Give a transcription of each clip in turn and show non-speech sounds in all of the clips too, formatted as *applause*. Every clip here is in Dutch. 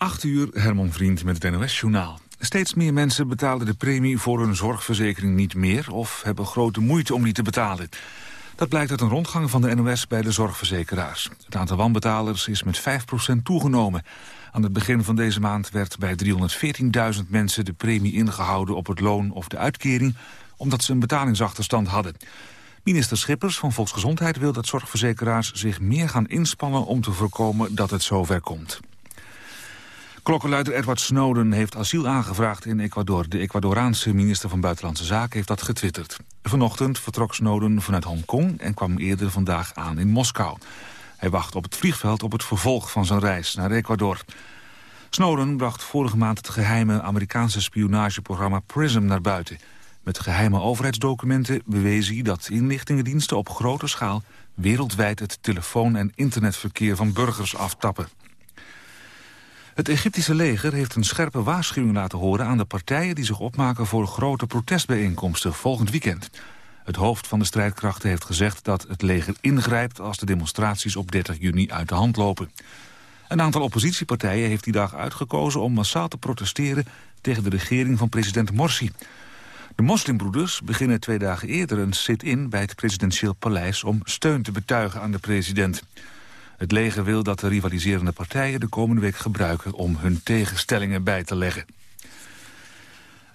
8 uur, Herman Vriend met het NOS-journaal. Steeds meer mensen betalen de premie voor hun zorgverzekering niet meer... of hebben grote moeite om die te betalen. Dat blijkt uit een rondgang van de NOS bij de zorgverzekeraars. Het aantal wanbetalers is met 5% toegenomen. Aan het begin van deze maand werd bij 314.000 mensen... de premie ingehouden op het loon of de uitkering... omdat ze een betalingsachterstand hadden. Minister Schippers van Volksgezondheid wil dat zorgverzekeraars zich meer gaan inspannen om te voorkomen dat het zover komt. Klokkenluider Edward Snowden heeft asiel aangevraagd in Ecuador. De Ecuadoraanse minister van Buitenlandse Zaken heeft dat getwitterd. Vanochtend vertrok Snowden vanuit Hongkong en kwam eerder vandaag aan in Moskou. Hij wacht op het vliegveld op het vervolg van zijn reis naar Ecuador. Snowden bracht vorige maand het geheime Amerikaanse spionageprogramma PRISM naar buiten. Met geheime overheidsdocumenten bewees hij dat inlichtingendiensten op grote schaal wereldwijd het telefoon- en internetverkeer van burgers aftappen. Het Egyptische leger heeft een scherpe waarschuwing laten horen aan de partijen die zich opmaken voor grote protestbijeenkomsten volgend weekend. Het hoofd van de strijdkrachten heeft gezegd dat het leger ingrijpt als de demonstraties op 30 juni uit de hand lopen. Een aantal oppositiepartijen heeft die dag uitgekozen om massaal te protesteren tegen de regering van president Morsi. De moslimbroeders beginnen twee dagen eerder een sit-in bij het presidentieel paleis om steun te betuigen aan de president. Het leger wil dat de rivaliserende partijen de komende week gebruiken om hun tegenstellingen bij te leggen.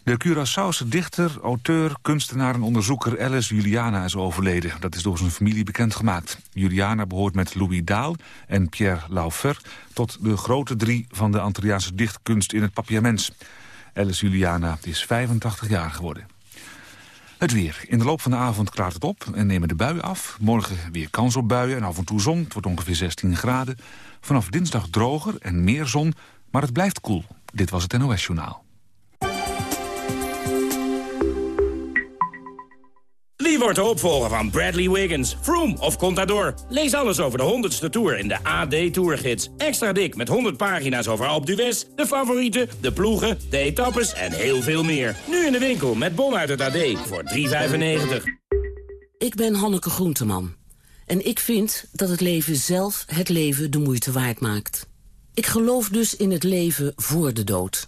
De Curaçaose dichter, auteur, kunstenaar en onderzoeker Alice Juliana is overleden. Dat is door zijn familie bekendgemaakt. Juliana behoort met Louis Daal en Pierre Laufer tot de grote drie van de Antilliaanse dichtkunst in het papiaments. Alice Juliana is 85 jaar geworden. Het weer. In de loop van de avond klaart het op en nemen de buien af. Morgen weer kans op buien en af en toe zon. Het wordt ongeveer 16 graden. Vanaf dinsdag droger en meer zon, maar het blijft koel. Dit was het NOS Journaal. Wordt de opvolger van Bradley Wiggins, Froome of Contador? Lees alles over de 100ste Tour in de AD Tourgids. Extra dik met 100 pagina's over Alpe d'Huez, de favorieten, de ploegen, de etappes en heel veel meer. Nu in de winkel met bon uit het AD voor 3,95. Ik ben Hanneke Groenteman. En ik vind dat het leven zelf het leven de moeite waard maakt. Ik geloof dus in het leven voor de dood.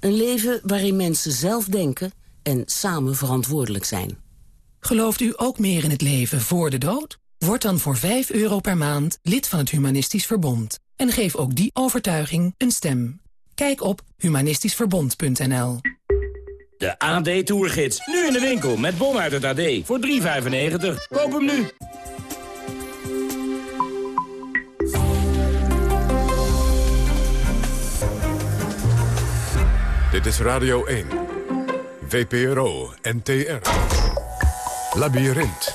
Een leven waarin mensen zelf denken en samen verantwoordelijk zijn. Gelooft u ook meer in het leven voor de dood? Word dan voor 5 euro per maand lid van het Humanistisch Verbond. En geef ook die overtuiging een stem. Kijk op humanistischverbond.nl De AD Tourgids. Nu in de winkel met bon uit het AD voor 3,95. Koop hem nu. Dit is Radio 1. VPRO NTR. Labyrinth.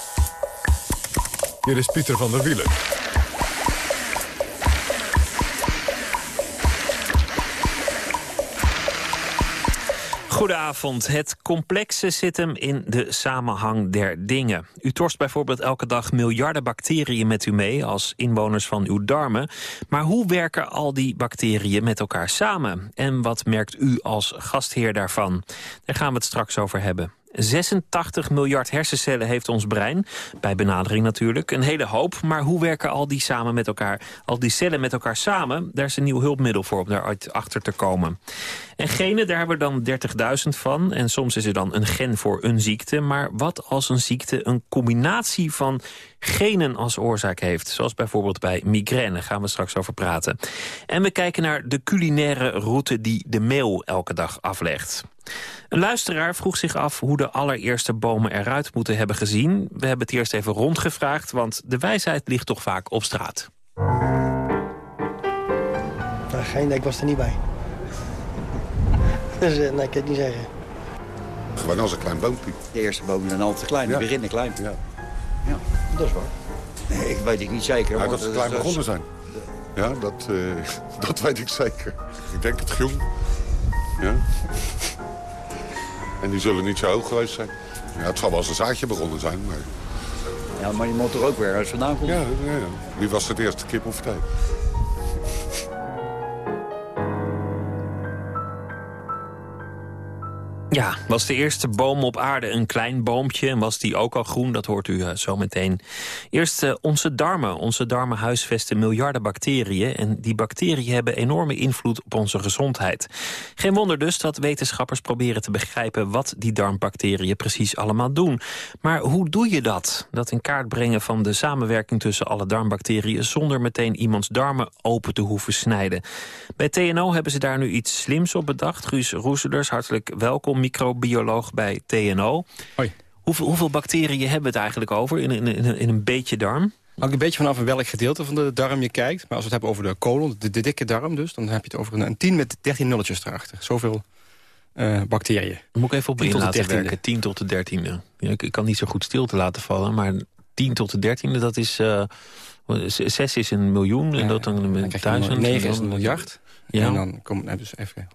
Hier is Pieter van der Wielen. Goedenavond. Het complexe zit hem in de samenhang der dingen. U torst bijvoorbeeld elke dag miljarden bacteriën met u mee... als inwoners van uw darmen. Maar hoe werken al die bacteriën met elkaar samen? En wat merkt u als gastheer daarvan? Daar gaan we het straks over hebben. 86 miljard hersencellen heeft ons brein. Bij benadering natuurlijk. Een hele hoop. Maar hoe werken al die, samen met elkaar, al die cellen met elkaar samen? Daar is een nieuw hulpmiddel voor om daar achter te komen. En genen, daar hebben we dan 30.000 van. En soms is er dan een gen voor een ziekte. Maar wat als een ziekte een combinatie van genen als oorzaak heeft? Zoals bijvoorbeeld bij migraine, gaan we straks over praten. En we kijken naar de culinaire route die de meeuw elke dag aflegt. Een luisteraar vroeg zich af hoe de allereerste bomen eruit moeten hebben gezien. We hebben het eerst even rondgevraagd, want de wijsheid ligt toch vaak op straat. Nou, geen idee, ik was er niet bij. *laughs* Dus uh, nee, ik kan het niet zeggen. Gewoon als een klein boompje. De eerste bomen zijn altijd klein, die Ja. beginnen klein. Ja. Ja. Dat is waar. Nee, ik weet het niet zeker. Want dat ze klein begonnen zijn. Ja, dat, eh, *laughs* dat weet ik zeker. Ik denk het groen. Ja. En die zullen niet zo hoog geweest zijn. Ja, het zal wel als een zaadje begonnen zijn. Maar... Ja, maar die moet er ook weer ergens vandaan komen. Ja, ja, ja. Wie was het eerste kip of tijd? Ja, was de eerste boom op aarde een klein boompje... en was die ook al groen, dat hoort u uh, zo meteen. Eerst uh, onze darmen. Onze darmen huisvesten miljarden bacteriën... en die bacteriën hebben enorme invloed op onze gezondheid. Geen wonder dus dat wetenschappers proberen te begrijpen... wat die darmbacteriën precies allemaal doen. Maar hoe doe je dat? Dat in kaart brengen van de samenwerking tussen alle darmbacteriën... zonder meteen iemands darmen open te hoeven snijden. Bij TNO hebben ze daar nu iets slims op bedacht. Guus Roeselers, hartelijk welkom microbioloog bij TNO. Hoi. Hoeveel, hoeveel bacteriën hebben we het eigenlijk over in, in, in, in een beetje darm? Hangt een beetje vanaf in welk gedeelte van de darm je kijkt. Maar als we het hebben over de kolon, de, de dikke darm dus... dan heb je het over een, een 10 met 13 nulletjes erachter. Zoveel uh, bacteriën. Moet ik even op in laten werken, 10 tot de 13e. Ja, ik, ik, kan niet zo goed stil te laten vallen, maar 10 tot de 13e, dat is... Uh, 6 is een miljoen en dat dan, dan duizend. 9 is een miljard. Ja. En dan komt nou, dus even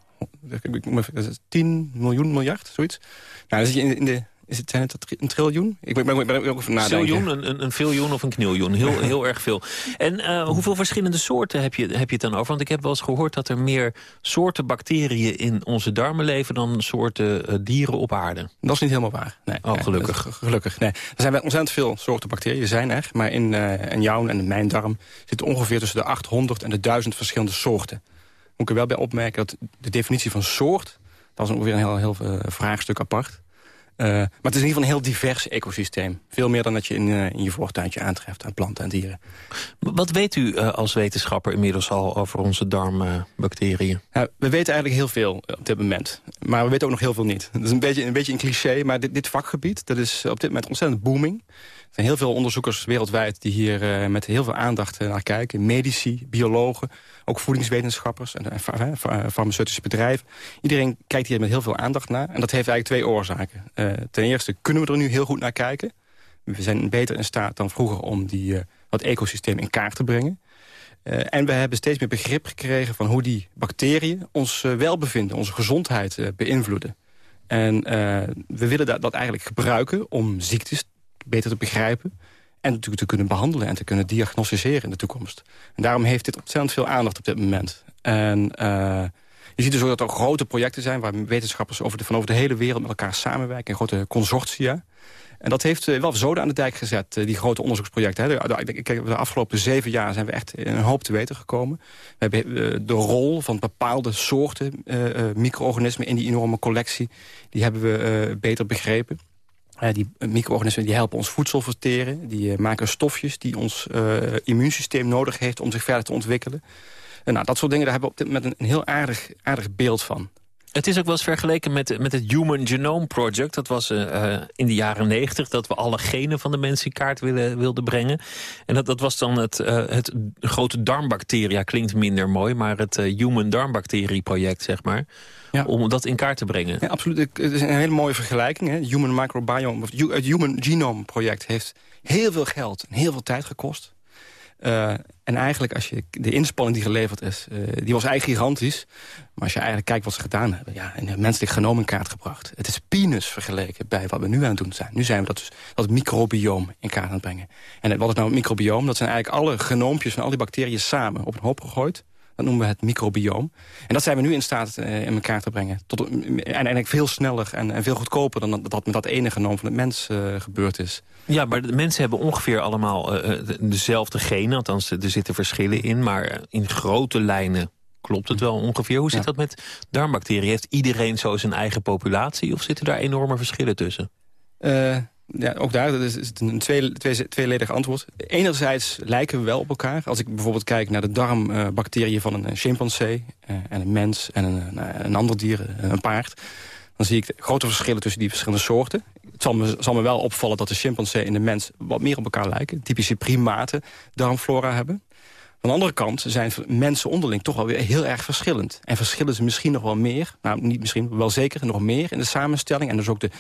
10 miljoen miljard, zoiets. Nou, dan zit je in, in de, is het, zijn het een triljoen? Ik ben, ben, ben ook nadenken. Een een, een, of een kniljoen. Heel, *laughs* heel erg veel. En uh, hoeveel verschillende soorten heb je, heb je het dan over? Want ik heb wel eens gehoord dat er meer soorten bacteriën in onze darmen leven... dan soorten uh, dieren op aarde. Dat is niet helemaal waar. Nee, oh, gelukkig. Gelukkig, nee. Er zijn ontzettend veel soorten bacteriën, zijn er. Maar in, uh, in jouw en in mijn darm zitten ongeveer tussen de 800 en de 1000 verschillende soorten moet ik er wel bij opmerken dat de definitie van soort... dat is ongeveer een heel, heel uh, vraagstuk apart. Uh, maar het is in ieder geval een heel divers ecosysteem. Veel meer dan dat je in, uh, in je voortuintje aantreft aan planten en dieren. Wat weet u uh, als wetenschapper inmiddels al over onze darmbacteriën? Nou, we weten eigenlijk heel veel op dit moment. Maar we weten ook nog heel veel niet. Dat is een beetje een, beetje een cliché, maar dit, dit vakgebied... dat is op dit moment ontzettend booming. Er zijn heel veel onderzoekers wereldwijd die hier uh, met heel veel aandacht naar kijken. Medici, biologen, ook voedingswetenschappers en, en farmaceutische bedrijven. Iedereen kijkt hier met heel veel aandacht naar. En dat heeft eigenlijk twee oorzaken. Ten eerste kunnen we er nu heel goed naar kijken. We zijn beter in staat dan vroeger om die, dat ecosysteem in kaart te brengen. En we hebben steeds meer begrip gekregen van hoe die bacteriën ons welbevinden, onze gezondheid beïnvloeden. En we willen dat, dat eigenlijk gebruiken om ziektes beter te begrijpen... en natuurlijk te kunnen behandelen en te kunnen diagnosticeren in de toekomst. En daarom heeft dit ontzettend veel aandacht op dit moment. En uh, je ziet dus ook dat er grote projecten zijn... waar wetenschappers over van over de hele wereld met elkaar samenwerken... in grote consortia. En dat heeft wel zoden aan de dijk gezet, die grote onderzoeksprojecten. De, de, afgelopen zeven jaar zijn we echt een hoop te weten gekomen. We hebben de rol van bepaalde soorten micro-organismen in die enorme collectie... die hebben we beter begrepen. Uh, die micro-organismen die helpen ons voedsel verteren. Die uh, maken stofjes die ons uh, immuunsysteem nodig heeft om zich verder te ontwikkelen. En nou, dat soort dingen, daar hebben we op dit moment een, een heel aardig, aardig beeld van. Het is ook wel eens vergeleken met, met het Human Genome Project. Dat was uh, in de jaren negentig dat we alle genen van de mens in kaart willen, wilden brengen. En dat, dat was dan het, uh, het grote darmbacteria, klinkt minder mooi... maar het uh, Human Darmbacterie Project, zeg maar. Ja. Om dat in kaart te brengen. Ja, absoluut. Het is een hele mooie vergelijking. Hè. Human Microbiome, het Human Genome Project heeft heel veel geld en heel veel tijd gekost. Uh, en eigenlijk, als je de inspanning die geleverd is, uh, die was eigenlijk gigantisch. Maar als je eigenlijk kijkt wat ze gedaan hebben... ja, een menselijk genoom in kaart gebracht. Het is peanuts vergeleken bij wat we nu aan het doen zijn. Nu zijn we dat, dus, dat microbioom in kaart aan het brengen. En wat is nou een microbioom? Dat zijn eigenlijk alle genoompjes van al die bacteriën samen op een hoop gegooid. Dat noemen we het microbioom. En dat zijn we nu in staat uh, in elkaar te brengen. Tot, en eigenlijk veel sneller en, en, veel goedkoper dan dat, dat met dat ene genoom van het mens uh, gebeurd is. Ja, maar de mensen hebben ongeveer allemaal dezelfde genen. Althans, er zitten verschillen in. Maar in grote lijnen klopt het wel ongeveer. Hoe zit ja. dat met darmbacteriën? Heeft iedereen zo zijn eigen populatie? Of zitten daar enorme verschillen tussen? Uh, ja, ook daar is het een twee, twee, tweeledig antwoord. Enerzijds lijken we wel op elkaar. Als ik bijvoorbeeld kijk naar de darmbacteriën van een chimpansee... Uh, en een mens en een, een ander dier, een paard... dan zie ik grote verschillen tussen die verschillende soorten. Het zal me, zal me wel opvallen dat de chimpansee en de mens... wat meer op elkaar lijken. Typische primaten darmflora hebben. Van de andere kant zijn mensen onderling toch wel weer heel erg verschillend. En verschillen ze misschien nog wel meer, nou niet misschien, wel zeker nog meer in de samenstelling. En dus ook de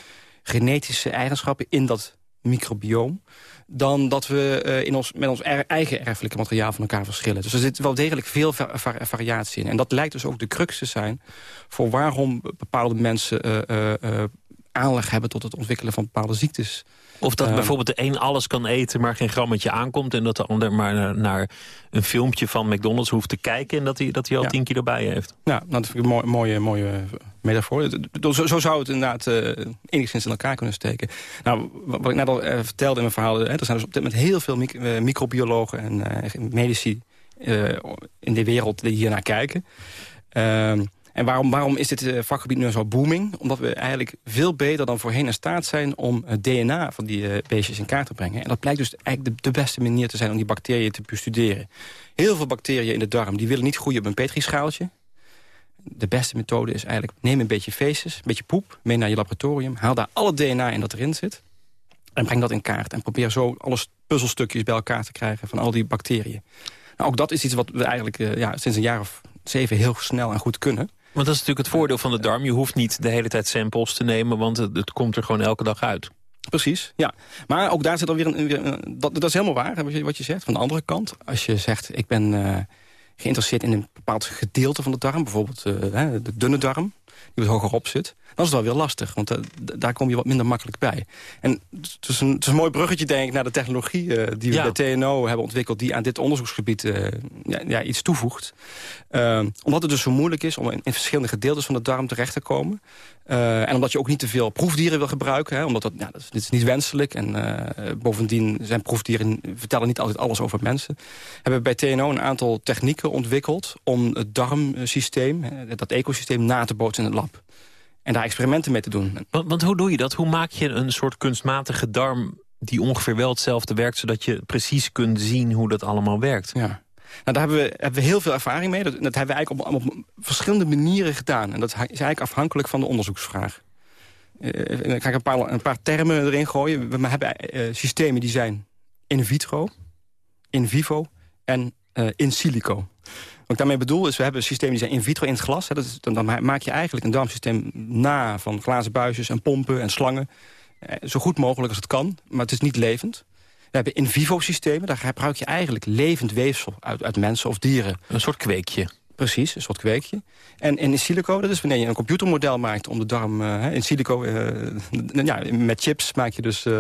genetische eigenschappen in dat microbioom... dan dat we uh, in ons, met ons eigen erfelijke materiaal van elkaar verschillen. Dus er zit wel degelijk veel va va variatie in. En dat lijkt dus ook de crux te zijn... voor waarom bepaalde mensen uh, uh, aanleg hebben... tot het ontwikkelen van bepaalde ziektes. Of dat bijvoorbeeld de een alles kan eten, maar geen grammetje aankomt... en dat de ander maar naar, naar een filmpje van McDonald's hoeft te kijken... en dat hij, dat hij al ja. 10 kilo bij heeft. Ja, nou, dat vind ik een mooie, mooie, mooie metafoor. Zo, zo zou het inderdaad uh, enigszins in elkaar kunnen steken. Nou, wat ik net al uh, vertelde in mijn verhaal... Hè, er zijn dus op dit moment heel veel microbiologen en medici in de wereld die hier naar kijken. Ehm, en waarom, waarom is dit vakgebied nu zo booming? Omdat we eigenlijk veel beter dan voorheen in staat zijn... om het DNA van die beestjes in kaart te brengen. En dat blijkt dus eigenlijk de, de, beste manier te zijn om die bacteriën te bestuderen. Heel veel bacteriën in de darm die willen niet groeien op een petrischaaltje de beste methode is eigenlijk... neem een beetje feces, een beetje poep, mee naar je laboratorium... haal daar alle DNA in dat erin zit... en breng dat in kaart. En probeer zo alle puzzelstukjes bij elkaar te krijgen... van al die bacteriën. Nou, ook dat is iets wat we eigenlijk ja, sinds een jaar of zeven... heel snel en goed kunnen. Want dat is natuurlijk het voordeel van de darm. Je hoeft niet de hele tijd samples te nemen... want het, komt er gewoon elke dag uit. Precies, ja. Maar ook daar zit alweer een... een dat, dat, is helemaal waar, wat je, wat je zegt. Van de andere kant, als je zegt... ik ben... Uh, geïnteresseerd in een bepaald gedeelte van de darm. Bijvoorbeeld uh, de dunne darm, die wat hogerop zit. Dan is het wel weer lastig, want uh, daar kom je wat minder makkelijk bij. En het is een, het is een mooi bruggetje, denk ik, naar de technologie... Uh, die we bij TNO hebben ontwikkeld... die aan dit onderzoeksgebied ja, ja, iets toevoegt. omdat het dus zo moeilijk is om in, in, verschillende gedeeltes van de darm terecht te komen... En omdat je ook niet te veel proefdieren wil gebruiken. Hè, omdat dat, dat is, dit is niet wenselijk. En bovendien zijn proefdieren vertellen niet altijd alles over mensen. Hebben we bij TNO een aantal technieken ontwikkeld... om het darmsysteem, dat ecosysteem, na te bootsen in het lab. En daar experimenten mee te doen. Want, want hoe doe je dat? Hoe maak je een soort kunstmatige darm die ongeveer wel hetzelfde werkt... zodat je precies kunt zien hoe dat allemaal werkt? Ja. Nou, daar hebben we, hebben we heel veel ervaring mee. Dat, dat hebben we eigenlijk op, op, verschillende manieren gedaan. En dat is eigenlijk afhankelijk van de onderzoeksvraag. Uh, dan ga ik een paar, een paar termen erin gooien. We hebben uh, systemen die zijn in vitro, in vivo en uh, in silico. Wat ik daarmee bedoel is, we hebben systemen die zijn in vitro in het glas. Hè, dat dan, maak je eigenlijk een darmsysteem na van glazen buisjes en pompen en slangen. zo goed mogelijk als het kan, maar het is niet levend. We hebben in vivo systemen, daar gebruik je eigenlijk levend weefsel uit, uit mensen of dieren. Een soort kweekje. Precies, een soort kweekje. En, in silico, dat is wanneer je een computermodel maakt om de darm... Uh, in silico, uh, ja, met chips maak je dus uh,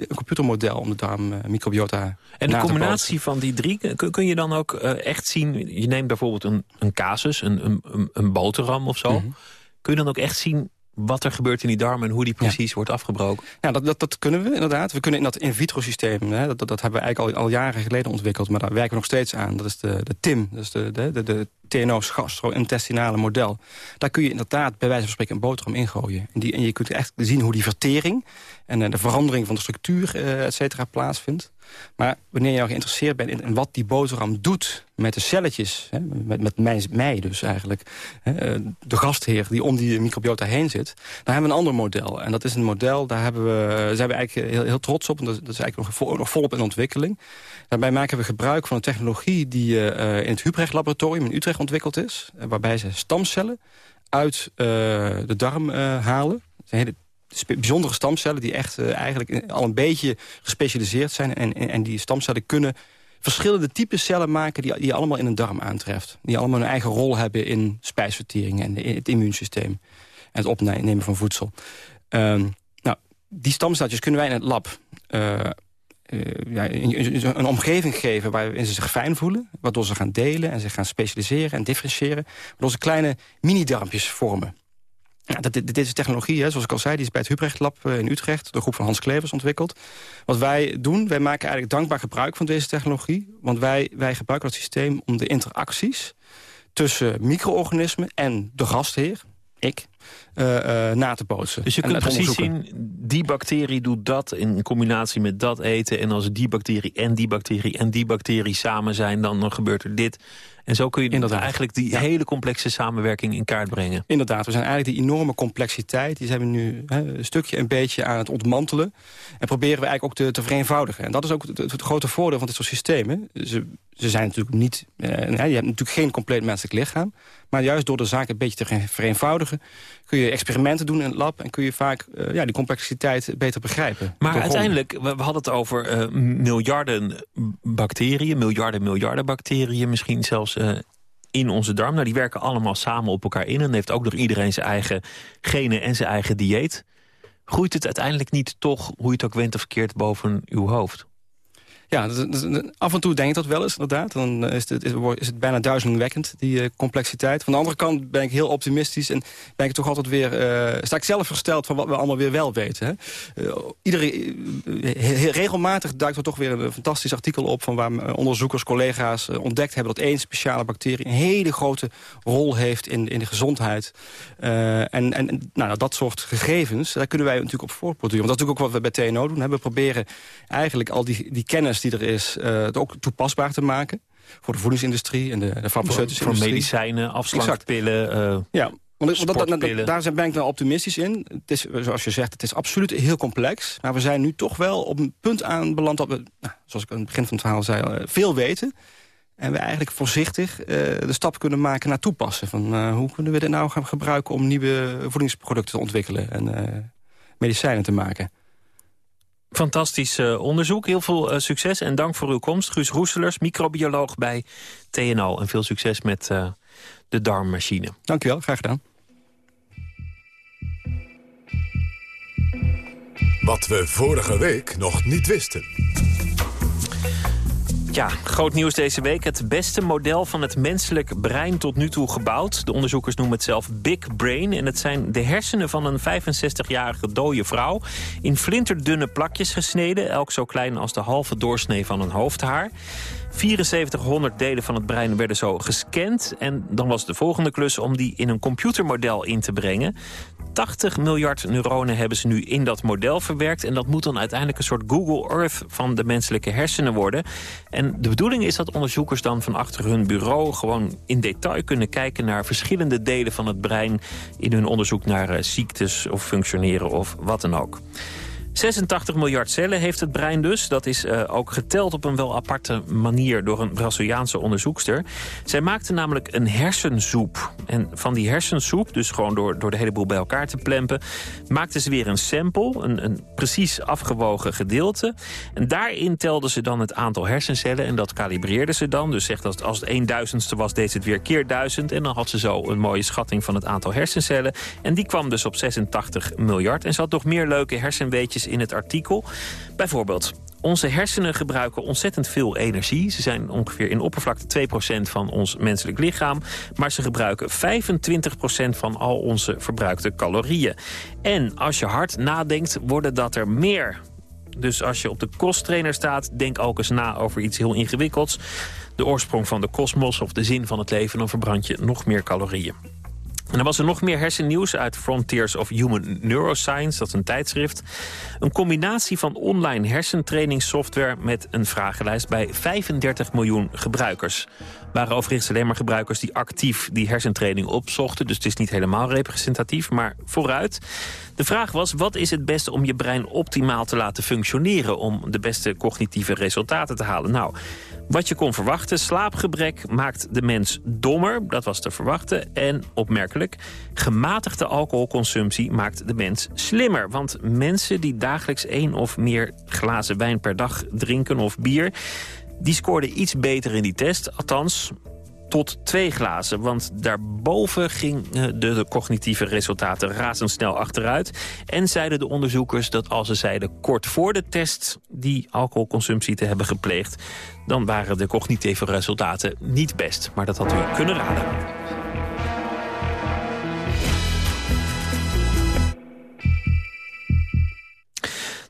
een computermodel om de darm microbiota En de combinatie van die drie, kun, kun je dan ook echt zien... je neemt bijvoorbeeld een, een casus, een, een, een boterham of zo... Mm -hmm. kun je dan ook echt zien wat er gebeurt in die darm en hoe die precies wordt afgebroken? Ja, dat, dat, dat, kunnen we inderdaad. We kunnen in dat in vitro systeem, hè, dat, dat, hebben we eigenlijk al, al jaren geleden ontwikkeld... maar daar werken we nog steeds aan. Dat is de, de TIM, dat is de, de, de, de TNO's gastro-intestinale model. Daar kun je inderdaad bij wijze van spreken een boterham ingooien. En, die, en je kunt echt zien hoe die vertering en uh, de verandering van de structuur, uh, et cetera, plaatsvindt. Maar wanneer je nou geïnteresseerd bent in, wat die boterham doet met de celletjes... Hè, met, met mij, mij dus eigenlijk, hè, de gastheer die om die microbiota heen zit... dan hebben we een ander model. En dat is een model, daar hebben we, zijn we eigenlijk heel, heel trots op. En dat, is eigenlijk nog, nog volop in ontwikkeling. Daarbij maken we gebruik van een technologie die uh, in het Hubrecht-laboratorium in Utrecht ontwikkeld is. waarbij ze stamcellen uit de darm halen. Dat zijn hele bijzondere stamcellen die echt uh, eigenlijk al een beetje gespecialiseerd zijn. En, en, die stamcellen kunnen verschillende typen cellen maken die, die allemaal in een darm aantreft. Die allemaal een eigen rol hebben in spijsvertering en het immuunsysteem. En het opnemen van voedsel. Um, nou, die stamcelletjes kunnen wij in het lab uh, uh, ja, een omgeving geven waarin ze zich fijn voelen. Waardoor ze gaan delen en zich gaan specialiseren en differentiëren. Waardoor ze kleine mini-darmpjes vormen. Ja, dit, is technologie, hè, zoals ik al zei, die is bij het Hubrecht Lab eh, in Utrecht... de groep van Hans Klevers ontwikkeld. Wat wij doen, wij maken eigenlijk dankbaar gebruik van deze technologie. Want wij, wij gebruiken dat systeem om de interacties... tussen micro-organismen en de gastheer, ik, na te bootsen. Dus je kunt precies zien, die bacterie doet dat in combinatie met dat eten... en als die bacterie en die bacterie en die bacterie samen zijn... dan, dan gebeurt er dit. En zo kun je Inderdaad. eigenlijk die hele complexe samenwerking in kaart brengen. Inderdaad, we zijn eigenlijk die enorme complexiteit... die zijn we nu hè, een stukje een beetje aan het ontmantelen. En proberen we eigenlijk ook te, te vereenvoudigen. En dat is ook het, het grote voordeel van dit soort systemen. Ze, ze zijn natuurlijk niet... Eh, je hebt natuurlijk geen compleet menselijk lichaam. Maar juist door de zaak een beetje te vereenvoudigen... kun je experimenten doen in het lab... en kun je vaak uh, ja, die complexiteit beter begrijpen. Maar uiteindelijk, we, we hadden het over uh, miljarden bacteriën... miljarden, miljarden bacteriën, misschien zelfs uh, in onze darm. Nou, die werken allemaal samen op elkaar in... en heeft ook nog iedereen zijn eigen genen en zijn eigen dieet. Groeit het uiteindelijk niet toch, hoe je het ook went of verkeerd, boven uw hoofd? Ja, af en toe denk ik dat wel eens, inderdaad. Dan is het, is het bijna duizelingwekkend, die uh, complexiteit. Van de andere kant ben ik heel optimistisch... en ben ik toch altijd weer, uh, sta ik zelf versteld van wat we allemaal weer wel weten. Hè? Iedere, regelmatig duikt er toch weer een fantastisch artikel op... van waar onderzoekers, collega's ontdekt hebben... dat één speciale bacterie een hele grote rol heeft in, in de gezondheid. en en nou, dat soort gegevens, daar kunnen wij natuurlijk op voortborduren. Want dat is natuurlijk ook wat we bij TNO doen. Hè? We proberen eigenlijk al die, die kennis die er is... Uh, ook toepasbaar te maken voor de voedingsindustrie en de, de farmaceutische voor, industrie. medicijnen, afslankpillen, uh, ja, want dat, daar ben ik wel optimistisch in. Het is, zoals je zegt, het is absoluut heel complex. Maar we zijn nu toch wel op een punt aanbeland dat we, nou, zoals ik aan het begin van het verhaal zei, uh, veel weten. En we eigenlijk voorzichtig uh, de stap kunnen maken naar toepassen. Van, uh, hoe kunnen we dit nou gaan gebruiken om nieuwe voedingsproducten te ontwikkelen en uh, medicijnen te maken. Fantastisch uh, onderzoek. Heel veel uh, succes en dank voor uw komst. Guus Roeselers, microbioloog bij TNO. En veel succes met uh, de darmmachine. Dank u wel, graag gedaan. Wat we vorige week nog niet wisten. Ja, groot nieuws deze week. Het beste model van het menselijk brein tot nu toe gebouwd. De onderzoekers noemen het zelf Big Brain. En het zijn de hersenen van een 65-jarige dode vrouw... in flinterdunne plakjes gesneden, elk zo klein als de halve doorsnee van een hoofdhaar. 7400 delen van het brein werden zo gescand. En dan was de volgende klus om die in een computermodel in te brengen. 80 miljard neuronen hebben ze nu in dat model verwerkt. En dat moet dan uiteindelijk een soort Google Earth van de menselijke hersenen worden. En de bedoeling is dat onderzoekers dan van achter hun bureau... gewoon in detail kunnen kijken naar verschillende delen van het brein... in hun onderzoek naar uh, ziektes of functioneren of wat dan ook. 86 miljard cellen heeft het brein dus. Dat is uh, ook geteld op een wel aparte manier door een Braziliaanse onderzoekster. Zij maakte namelijk een hersensoep. En van die hersensoep, dus gewoon door, door de hele boel bij elkaar te plempen... maakte ze weer een sample, een, een precies afgewogen gedeelte. En daarin telde ze dan het aantal hersencellen en dat kalibreerde ze dan. Dus zegt dat als het een duizendste was, deed ze het weer keer duizend. En dan had ze zo een mooie schatting van het aantal hersencellen. En die kwam dus op 86 miljard. En ze had nog meer leuke hersenweetjes in het artikel. Bijvoorbeeld, onze hersenen gebruiken ontzettend veel energie. Ze zijn ongeveer in oppervlakte 2% van ons menselijk lichaam. Maar ze gebruiken 25% van al onze verbruikte calorieën. En als je hard nadenkt, worden dat er meer. Dus als je op de kosttrainer staat, denk ook eens na over iets heel ingewikkelds. De oorsprong van de kosmos of de zin van het leven, dan verbrand je nog meer calorieën. En dan was er nog meer hersennieuws uit Frontiers of Human Neuroscience, dat is een tijdschrift. Een combinatie van online hersentrainingssoftware met een vragenlijst bij 35 miljoen gebruikers. Waren overigens alleen maar gebruikers die actief die hersentraining opzochten. Dus het is niet helemaal representatief, maar vooruit. De vraag was, wat is het beste om je brein optimaal te laten functioneren... om de beste cognitieve resultaten te halen? Nou, wat je kon verwachten, slaapgebrek maakt de mens dommer. Dat was te verwachten. En opmerkelijk, gematigde alcoholconsumptie maakt de mens slimmer. Want mensen die dagelijks één of meer glazen wijn per dag drinken of bier... die scoorden iets beter in die test. Althans, tot twee glazen. Want daarboven gingen de, cognitieve resultaten razendsnel achteruit. En zeiden de onderzoekers dat als ze zeiden kort voor de test... die alcoholconsumptie te hebben gepleegd... dan waren de cognitieve resultaten niet best. Maar dat had u kunnen raden.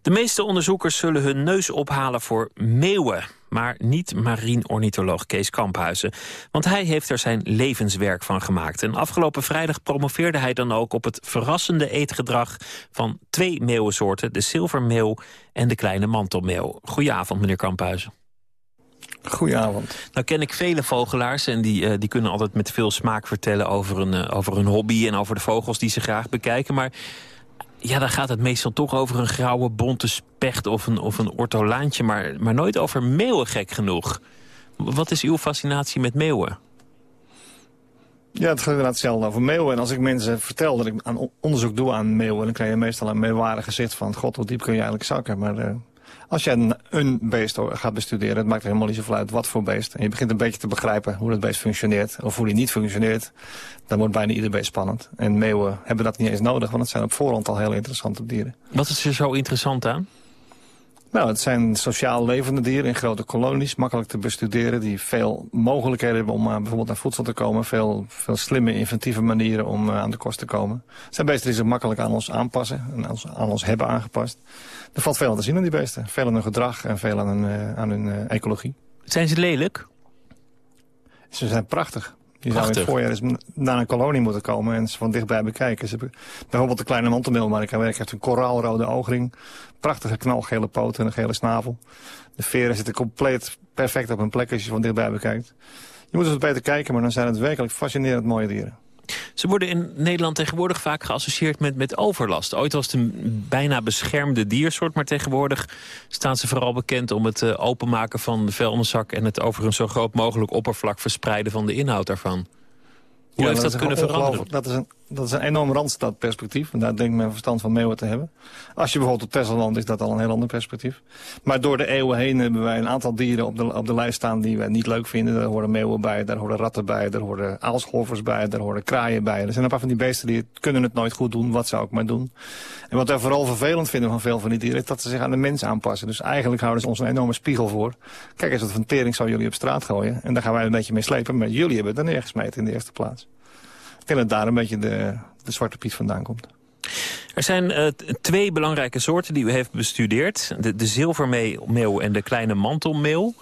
De meeste onderzoekers zullen hun neus ophalen voor meeuwen maar niet marine-ornitholoog Kees Kamphuizen. Want hij heeft er zijn levenswerk van gemaakt. En afgelopen vrijdag promoveerde hij dan ook op het verrassende eetgedrag van twee meeuwensoorten, de zilvermeeuw en de kleine mantelmeeuw. Goedenavond, meneer Kamphuizen. Goedenavond. Nou ken ik vele vogelaars en die, uh, die kunnen altijd met veel smaak vertellen over een, uh, over hun hobby en over de vogels die ze graag bekijken. Maar ja, dan gaat het meestal toch over een grauwe bonte specht of een, of een ortolaantje... Maar, maar nooit over meeuwen gek genoeg. Wat is uw fascinatie met meeuwen? Ja, het gaat inderdaad hetzelfde over meeuwen. En als ik mensen vertel dat ik aan onderzoek doe aan meeuwen... dan krijg je meestal een meewarig gezicht van... god, hoe diep kun je eigenlijk zakken? Maar uh, als je een, een, beest gaat bestuderen... het maakt er helemaal niet zoveel uit wat voor beest... en je begint een beetje te begrijpen hoe dat beest functioneert... of hoe die niet functioneert... dan wordt bijna ieder beest spannend. En meeuwen hebben dat niet eens nodig... want het zijn op voorhand al heel interessante dieren. Wat is er zo interessant aan? Nou, het zijn sociaal levende dieren in grote kolonies, makkelijk te bestuderen, die veel mogelijkheden hebben om uh, bijvoorbeeld naar voedsel te komen, veel, veel slimme, inventieve manieren om uh, aan de kost te komen. Het zijn beesten die zich makkelijk aan ons aanpassen en aan ons hebben aangepast. Er valt veel aan te zien aan die beesten. Veel aan hun gedrag en veel aan hun, uh, aan hun ecologie. Zijn ze lelijk? Ze zijn prachtig. Je zou in het voorjaar eens naar een kolonie moeten komen en ze van dichtbij bekijken. Ze hebben, bijvoorbeeld de kleine mantelmeel waar ik aan werk heeft een koraalrode oogring. Prachtige knalgele poten en een gele snavel. De veren zitten compleet perfect op hun plek als je van dichtbij bekijkt. Je moet eens wat beter kijken, maar dan zijn het werkelijk fascinerend mooie dieren. Ze worden in Nederland tegenwoordig vaak geassocieerd met, met overlast. Ooit was het een bijna beschermde diersoort... maar tegenwoordig staan ze vooral bekend om het uh, openmaken van de vuilniszak... en het overigens zo groot mogelijk oppervlak verspreiden van de inhoud daarvan. Hoe ja, heeft dat, dat kunnen veranderen? Dat is een dat is een enorm randstadperspectief. En daar denk ik mijn verstand van meeuwen te hebben. Als je bijvoorbeeld op Tesla is dat al een heel ander perspectief. Maar door de eeuwen heen hebben wij een aantal dieren op de, op de lijst staan die we niet leuk vinden. Daar horen meeuwen bij, daar horen ratten bij, daar horen aalscholvers bij, daar horen kraaien bij. Er zijn een paar van die beesten die kunnen het nooit goed doen, wat ze ook maar doen. En wat wij vooral vervelend vinden van veel van die dieren is dat ze zich aan de mens aanpassen. Dus eigenlijk houden ze ons een enorme spiegel voor. Kijk eens wat van tering zou jullie op straat gooien. En daar gaan wij een beetje mee slepen, maar jullie hebben het er neergesmeten in de eerste plaats. Ik denk dat daar een beetje de, de Zwarte Piet vandaan komt. Er zijn uh, twee belangrijke soorten die u heeft bestudeerd. De, de zilvermeeuw en de kleine mantelmeeuw.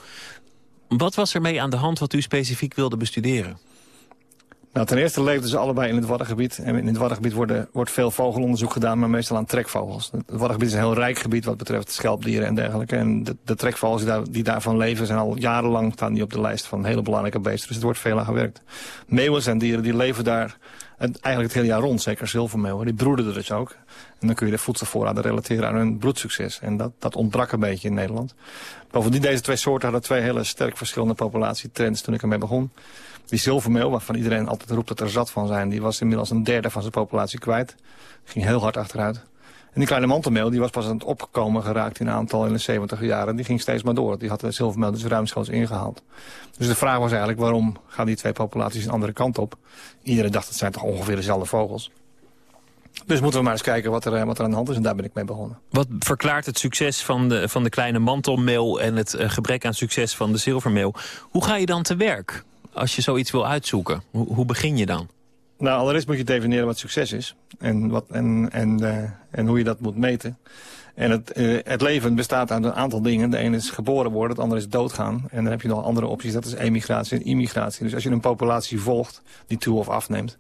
Wat was er mee aan de hand wat u specifiek wilde bestuderen? Nou, ten eerste leefden ze allebei in het Waddengebied. En in het Waddengebied worden, wordt veel vogelonderzoek gedaan, maar meestal aan trekvogels. Het Waddengebied is een heel rijk gebied wat betreft schelpdieren en dergelijke. En de, trekvogels die, daar, die, daarvan leven zijn al jarenlang staan die op de lijst van hele belangrijke beesten. Dus het wordt veel aan gewerkt. Meeuwen zijn dieren die leven daar eigenlijk het hele jaar rond. Zeker zilvermeeuwen. Die broeden er dus ook. En dan kun je de voedselvoorraden relateren aan hun bloedsucces. En dat, dat ontbrak een beetje in Nederland. Bovendien, deze twee soorten hadden twee hele sterk verschillende populatietrends toen ik ermee begon. Die zilvermeel, waarvan iedereen altijd roept dat er zat van zijn... die was inmiddels een derde van zijn populatie kwijt. Ging heel hard achteruit. En die kleine mantelmeel die was pas aan het opkomen geraakt in aantal in de 70 jaren. Die ging steeds maar door. Die had de zilvermeel dus ruimschoots ingehaald. Dus de vraag was eigenlijk waarom gaan die twee populaties een andere kant op? Iedereen dacht het zijn toch ongeveer dezelfde vogels. Dus moeten we maar eens kijken wat er, eh, wat er aan de hand is. En daar ben ik mee begonnen. Wat verklaart het succes van de, van de kleine mantelmeel... en het uh, gebrek aan succes van de zilvermeel? Hoe ga je dan te werk? Als je zoiets wil uitzoeken? Hoe, hoe begin je dan? Nou, allereerst moet je definiëren wat succes is. En, wat, en, en, uh, en hoe je dat moet meten. En het, uh, het leven bestaat uit een aantal dingen. De ene is geboren worden, het andere is doodgaan. En dan heb je nog andere opties, dat is emigratie en immigratie. Dus als je een populatie volgt die toe of afneemt...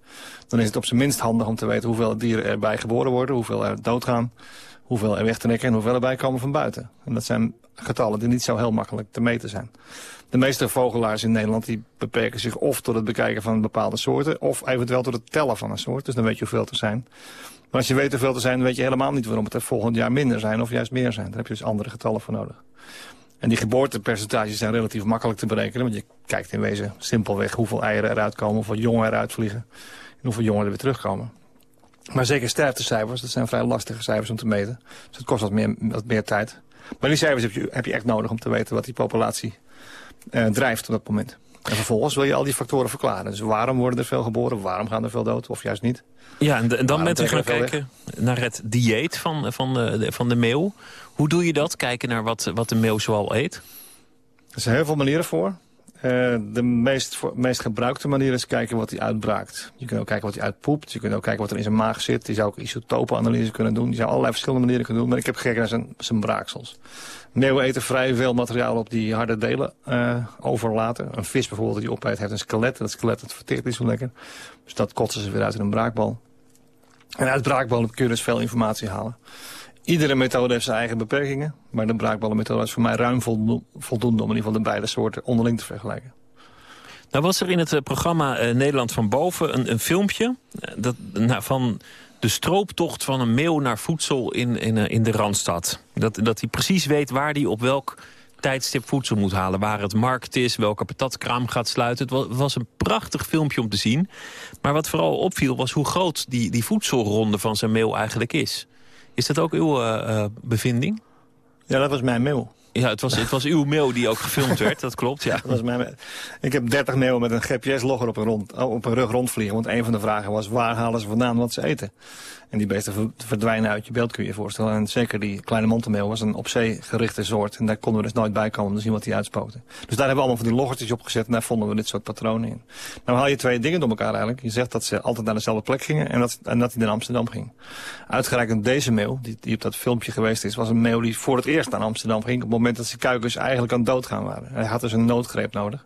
dan is het op zijn minst handig om te weten hoeveel dieren erbij geboren worden... hoeveel er doodgaan, hoeveel er weg te nekken en hoeveel erbij komen van buiten. En dat zijn getallen die niet zo heel makkelijk te meten zijn. De meeste vogelaars in Nederland die beperken zich of tot het bekijken van bepaalde soorten... of eventueel tot het tellen van een soort. Dus dan weet je hoeveel er zijn. Maar als je weet hoeveel er zijn, weet je helemaal niet waarom het er volgend jaar minder zijn... of juist meer zijn. Daar heb je dus andere getallen voor nodig. En die geboortepercentages zijn relatief makkelijk te berekenen. Want je kijkt in wezen simpelweg hoeveel eieren eruit komen... hoeveel jongen eruit vliegen en hoeveel jongen er weer terugkomen. Maar zeker sterftecijfers, dat zijn vrij lastige cijfers om te meten. Dus het kost wat meer, wat meer tijd. Maar die cijfers heb je, heb je echt nodig om te weten wat die populatie uh, drijft op dat moment. En vervolgens wil je al die factoren verklaren. Dus waarom worden er veel geboren, waarom gaan er veel dood of juist niet? Ja, en, en dan bent u gaan kijken naar het dieet van, van, de, van de meeuw. Hoe doe je dat? Kijken naar wat, wat de meeuw zoal eet? Er zijn heel veel manieren voor. Uh, de meest, meest gebruikte manier is kijken wat hij uitbraakt. Je kunt ook kijken wat hij uitpoept. Je kunt ook kijken wat er in zijn maag zit. Je zou ook isotopenanalyse kunnen doen. Je zou allerlei verschillende manieren kunnen doen. Maar ik heb gekeken naar zijn, zijn braaksels. Meeuwen eten vrij veel materiaal op die harde delen uh, overlaten. Een vis bijvoorbeeld die opeet heeft een skelet. Dat skelet dat verteert niet zo lekker. Dus dat kotsen ze weer uit in een braakbal. En uit braakballen kun je dus veel informatie halen. Iedere methode heeft zijn eigen beperkingen. Maar de braakballenmethode is voor mij ruim voldoende om in ieder geval de beide soorten onderling te vergelijken. Nou was er in het eh, programma uh, Nederland van Boven een, een filmpje dat, nou, van de strooptocht van een meeuw naar voedsel in, in, eh, in de Randstad. Dat, dat hij precies weet waar hij op welk tijdstip voedsel moet halen. Waar het markt is, welke patatkraam gaat sluiten. Het was een prachtig filmpje om te zien. Maar wat vooral opviel was hoe groot die, die voedselronde van zijn meeuw eigenlijk is. Is dat ook uw uh, bevinding? Ja, dat was mijn meeuw. Ja, het was, het was uw meeuw die ook gefilmd werd, dat klopt, ja. Dat was mijn, ik heb 30 meeuwen met een GPS-logger op, een rond, op een rug rondvliegen. Want een van de vragen was, waar halen ze vandaan wat ze eten? En die beesten verdwijnen uit je beeld, kun je je voorstellen. En zeker die kleine montemeel was een op zee gerichte soort. En daar konden we dus nooit bij komen om te zien wat die uitspookte. Dus daar hebben we allemaal van die loggertjes op gezet. En daar vonden we dit soort patronen in. Nou haal je twee dingen door elkaar eigenlijk. Je zegt dat ze altijd naar dezelfde plek gingen en dat, en dat hij naar Amsterdam ging. Uitgerekend deze meeuw, die, die op dat filmpje geweest is, was een meeuw die voor het eerst naar Amsterdam ging. Op moment dat zijn kuikens eigenlijk aan doodgaan waren. Hij had dus een noodgreep nodig.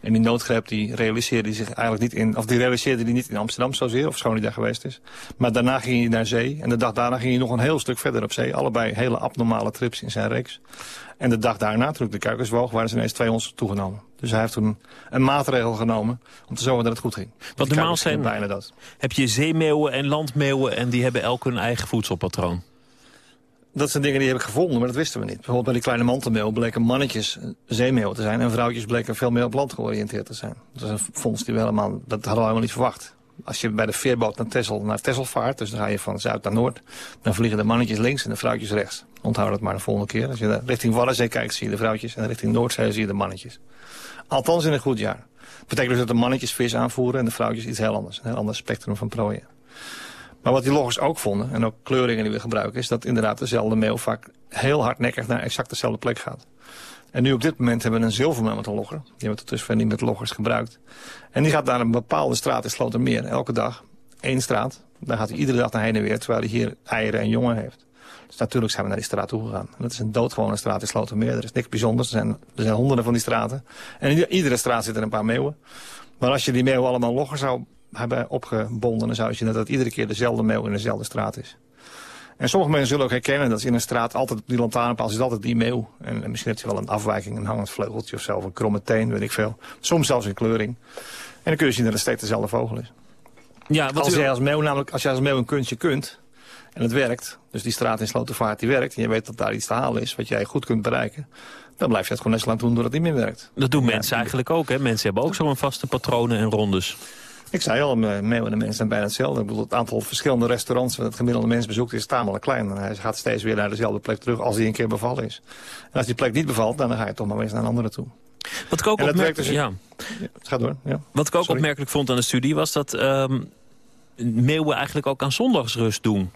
En die noodgreep die realiseerde hij zich eigenlijk niet in, of die realiseerde hij niet in Amsterdam zozeer, of schoon hij daar geweest is. Maar daarna ging hij naar zee. En de dag daarna ging hij nog een heel stuk verder op zee. Allebei hele abnormale trips in zijn reeks. En de dag daarna, toen ik de kuikens woog, waren ze ineens twee ons toegenomen. Dus hij heeft toen een maatregel genomen om te zorgen dat het goed ging. Wat normaal zijn, bijna dat. heb je zeemeeuwen en landmeeuwen en die hebben elk hun eigen voedselpatroon. Dat zijn dingen die heb ik gevonden, maar dat wisten we niet. Bijvoorbeeld bij die kleine mantelmeel bleken mannetjes zeemeeuwen te zijn... en vrouwtjes bleken veel meer op land georiënteerd te zijn. Dat is een vondst die we helemaal, dat hadden we helemaal niet verwacht. Als je bij de veerboot naar Texel, naar Texel vaart, dus dan ga je van zuid naar noord... dan vliegen de mannetjes links en de vrouwtjes rechts. Onthoud dat maar de volgende keer. Als je richting Waddenzee kijkt, zie je de vrouwtjes... en richting Noordzee zie je de mannetjes. Althans in een goed jaar. Dat betekent dus dat de mannetjes vis aanvoeren en de vrouwtjes iets heel anders. Een heel ander spectrum van prooien. Maar wat die loggers ook vonden, en ook kleuringen die we gebruiken... is dat inderdaad dezelfde meel vaak heel hardnekkig naar exact dezelfde plek gaat. En nu op dit moment hebben we een zilvermeel met een logger. Die hebben we tot dusver niet met loggers gebruikt. En die gaat naar een bepaalde straat in Slotermeer. Elke dag één straat. Daar gaat hij iedere dag naar heen en weer, terwijl hij hier eieren en jongen heeft. Dus natuurlijk zijn we naar die straat toegegaan. En dat is een doodgewone straat in Slotermeer. Er is niks bijzonders. Er zijn, er zijn honderden van die straten. En in iedere straat zitten een paar meeuwen. Maar als je die meeuwen allemaal logger zou hebben opgebonden... dan zou je zien dat het iedere keer dezelfde meeuw in dezelfde straat is. En sommige mensen zullen ook herkennen dat in een straat altijd op die lantaarnpaal zit altijd die meeuw. En, misschien heeft hij wel een afwijking, een hangend vleugeltje of zelf een kromme teen, weet ik veel. Soms zelfs een kleuring. En dan kun je zien dat het steeds dezelfde vogel is. Ja, wat als, jij als meeuw namelijk, als jij als meeuw een kunstje kunt en het werkt, dus die straat in Slotervaart die werkt en je weet dat daar iets te halen is wat jij goed kunt bereiken, dan blijf je het gewoon net zo lang doen doordat het niet meer werkt. Dat doen mensen eigenlijk ook, hè? Mensen hebben ook zo'n vaste patronen en rondes. Ik zei al, meeuwende mensen zijn bijna hetzelfde. Ik bedoel, het aantal verschillende restaurants dat het gemiddelde mens bezoekt is tamelijk klein. En hij gaat steeds weer naar dezelfde plek terug als hij een keer bevallen is. En als die plek niet bevalt, dan ga je toch maar weer naar een andere toe. Wat ik ook, opmerk... dus... ja. ja. het gaat door, ja. Wat ik ook opmerkelijk vond aan de studie was dat um, meeuwen eigenlijk ook aan zondagsrust doen.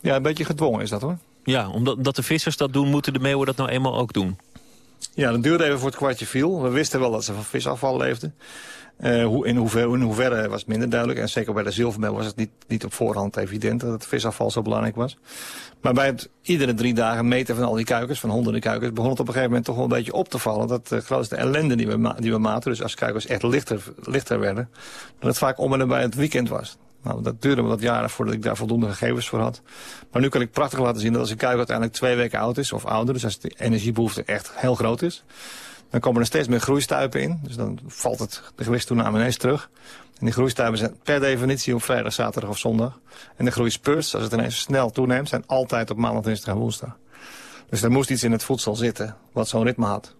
Ja, een beetje gedwongen is dat hoor. Ja, omdat de vissers dat doen, moeten de meeuwen dat nou eenmaal ook doen. Ja, dat duurde even voor het kwartje viel. We wisten wel dat ze van visafval leefden. Hoe, in, hoever, in hoeverre was het minder duidelijk. En zeker bij de zilvermeel was het niet, niet op voorhand evident dat het visafval zo belangrijk was. Maar bij het iedere drie dagen meten van al die kuikens, van honderden kuikens, begon het op een gegeven moment toch wel een beetje op te vallen. Dat de grootste ellende die we, die we maten, dus als kuikens echt lichter, lichter werden, dat het vaak om en bij het weekend was. Nou, dat duurde wat jaren voordat ik daar voldoende gegevens voor had. Maar nu kan ik prachtig laten zien dat als een kuik uiteindelijk twee weken oud is of ouder, dus als de energiebehoefte echt heel groot is, dan komen er steeds meer groeistuipen in. Dus dan valt het, de gewichtstoename ineens terug. En die groeistuipen zijn per definitie op vrijdag, zaterdag of zondag. En de groeispurs, als het ineens snel toeneemt, zijn altijd op maandag, dinsdag en woensdag. Dus er moest iets in het voedsel zitten wat zo'n ritme had.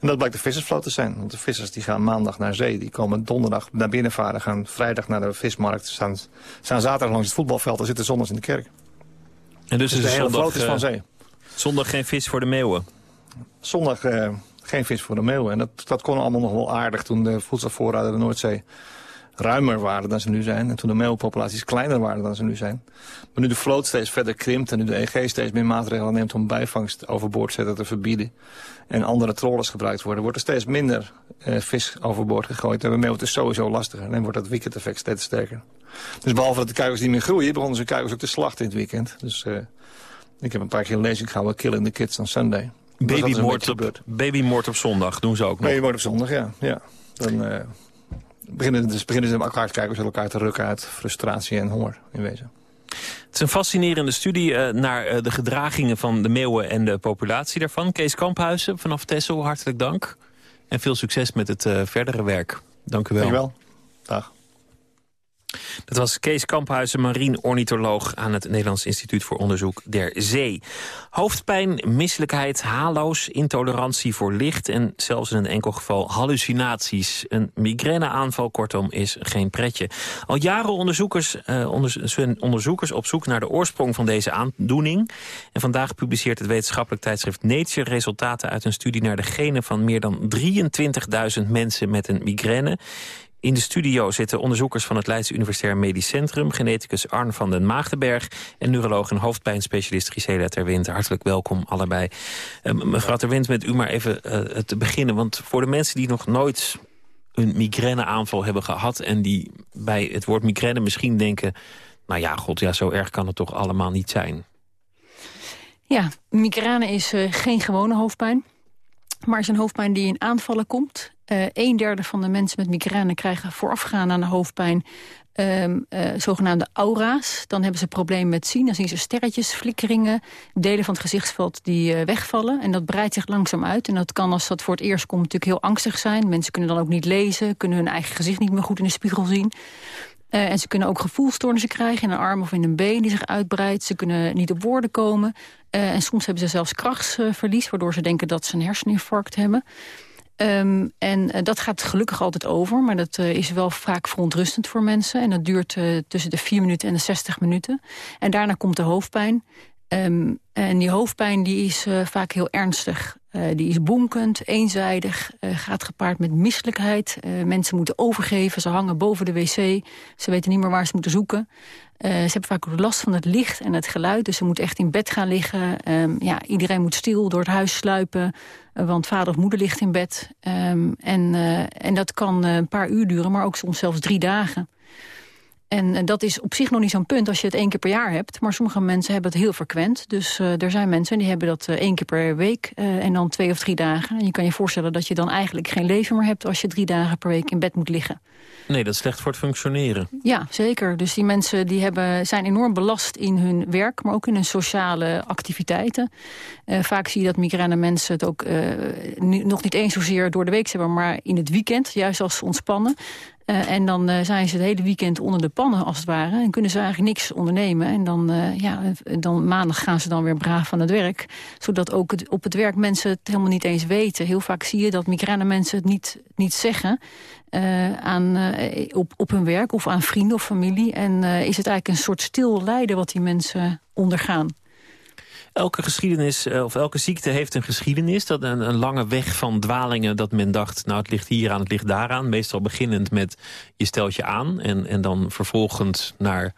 En dat blijkt de vissersvloot te zijn. Want de vissers die gaan maandag naar zee. Die komen donderdag naar binnen varen. Gaan vrijdag naar de vismarkt. Staan, staan zaterdag langs het voetbalveld. En zitten zondags in de kerk. En dus, dus is de hele zondag, vloot is van eh, zee. Zondag geen vis voor de meeuwen? Zondag uh, geen vis voor de meeuwen. En dat, dat kon allemaal nog wel aardig toen de voedselvoorraden de Noordzee ruimer waren dan ze nu zijn. En toen de meeuwpopulaties kleiner waren dan ze nu zijn. Maar nu de vloot steeds verder krimpt en nu de EG steeds meer maatregelen neemt om bijvangst overboord zetten te verbieden. En andere trollers gebruikt worden, wordt er steeds minder eh, vis overboord gegooid. En bij meeuw is sowieso lastiger. En wordt dat weekendeffect steeds sterker. Dus behalve dat de kuikens niet meer groeien, begonnen ze kuikens ook te slachten in het weekend. Dus uh, ik heb een paar keer een lezing gehouden, Killing the Kids on Sunday. Babymoord op, babymoord op zondag doen ze ook nog. Babymoord op zondag, ja. ja. Dan uh, beginnen, dus beginnen ze met elkaar te kijken, ze elkaar te rukken uit frustratie en honger in wezen. Het is een fascinerende studie uh, naar uh, de gedragingen van de meeuwen en de populatie daarvan. Kees Kamphuizen vanaf Tessel, hartelijk dank. En veel succes met het verdere werk. Dank u wel. Dank u wel. Dag. Het was Kees Kamphuizen, marine-ornitholoog... aan het Nederlands Instituut voor Onderzoek der Zee. Hoofdpijn, misselijkheid, halo's, intolerantie voor licht... en zelfs in een enkel geval hallucinaties. Een migraineaanval, kortom, is geen pretje. Al jaren onderzoekers, uh, onderzoekers op zoek naar de oorsprong van deze aandoening. En vandaag publiceert het wetenschappelijk tijdschrift Nature... resultaten uit een studie naar de genen van meer dan 23.000 mensen met een migraine... In de studio zitten onderzoekers van het Leids Universitair Medisch Centrum... geneticus Arn van den Maagdenberg... en neuroloog en hoofdpijnspecialist Gisela Terwind. Hartelijk welkom allebei. Uh, mevrouw Terwind, met u maar even uh, te beginnen. Want voor de mensen die nog nooit een migraineaanval hebben gehad... en die bij het woord migraine misschien denken... nou ja, god, ja, zo erg kan het toch allemaal niet zijn. Ja, migraine is uh, geen gewone hoofdpijn. Maar is een hoofdpijn die in aanvallen komt. Uh, een derde van de mensen met migraine krijgen voorafgaan aan de hoofdpijn... Um, uh, zogenaamde aura's. Dan hebben ze problemen met zien. Dan zien ze sterretjes, flikkeringen, delen van het gezichtsveld die uh, wegvallen. En dat breidt zich langzaam uit. En dat kan als dat voor het eerst komt natuurlijk heel angstig zijn. Mensen kunnen dan ook niet lezen, kunnen hun eigen gezicht niet meer goed in de spiegel zien. En ze kunnen ook gevoelstoornissen krijgen in een arm of in een been die zich uitbreidt. Ze kunnen niet op woorden komen. En soms hebben ze zelfs krachtsverlies, waardoor ze denken dat ze een herseninfarct hebben. Um, en uh, dat gaat gelukkig altijd over, maar dat uh, is wel vaak verontrustend voor mensen. En dat duurt uh, tussen de 4 minuten en de 60 minuten. En daarna komt de hoofdpijn. Um, en die hoofdpijn die is vaak heel ernstig. die is bonkend, eenzijdig, gaat gepaard met misselijkheid. mensen moeten overgeven, ze hangen boven de wc. Ze weten niet meer waar ze moeten zoeken. Ze hebben vaak ook last van het licht en het geluid. Dus ze moeten echt in bed gaan liggen. Um, ja, iedereen moet stil door het huis sluipen. Want vader of moeder ligt in bed. Um, en, en dat kan een paar uur duren, maar ook soms zelfs drie dagen. En dat is op zich nog niet zo'n punt als je het één keer per jaar hebt. Maar sommige mensen hebben het heel frequent. Dus uh, er zijn mensen die hebben dat uh, één keer per week uh, en dan twee of drie dagen. En je kan je voorstellen dat je dan eigenlijk geen leven meer hebt... als je drie dagen per week in bed moet liggen. Nee, dat is slecht voor het functioneren. Ja, zeker. Dus die mensen die hebben, zijn enorm belast in hun werk... maar ook in hun sociale activiteiten. vaak zie je dat migraine mensen het ook nu, nog niet eens zozeer door de week hebben... maar in het weekend, juist als ze ontspannen... Uh, en dan uh, zijn ze het hele weekend onder de pannen, als het ware. En kunnen ze eigenlijk niks ondernemen. En dan, uh, ja, dan maandag gaan ze dan weer braaf aan het werk. Zodat ook op het werk mensen het helemaal niet eens weten. Heel vaak zie je dat migraine mensen het niet, niet zeggen... aan, op, op hun werk of aan vrienden of familie. En is het eigenlijk een soort stil lijden wat die mensen ondergaan. Elke geschiedenis, of elke ziekte heeft een geschiedenis. Dat een, een, lange weg van dwalingen dat men dacht... nou, het ligt hier aan, het ligt daaraan. Meestal beginnend met je stelt je aan... en, en dan vervolgens naar...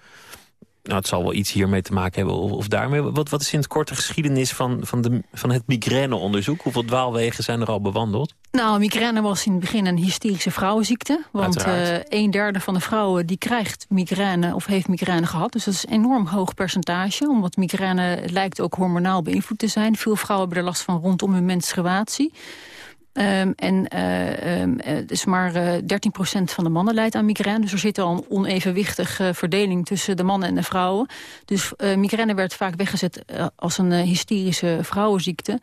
Nou, het zal wel iets hiermee te maken hebben of, of daarmee. Wat, wat is in het korte geschiedenis van, van, de, van het migraineonderzoek? Hoeveel dwaalwegen zijn er al bewandeld? Nou, migraine was in het begin een hysterische vrouwenziekte. Want uh, een derde van de vrouwen die krijgt migraine of heeft migraine gehad. Dus dat is een enorm hoog percentage. Omdat migraine lijkt ook hormonaal beïnvloed te zijn. Veel vrouwen hebben er last van rondom hun menstruatie. Um, en uh, um, dus maar uh, 13% van de mannen leidt aan migraine. Dus er zit al een onevenwichtige verdeling tussen de mannen en de vrouwen. Dus migraine werd vaak weggezet als een hysterische vrouwenziekte.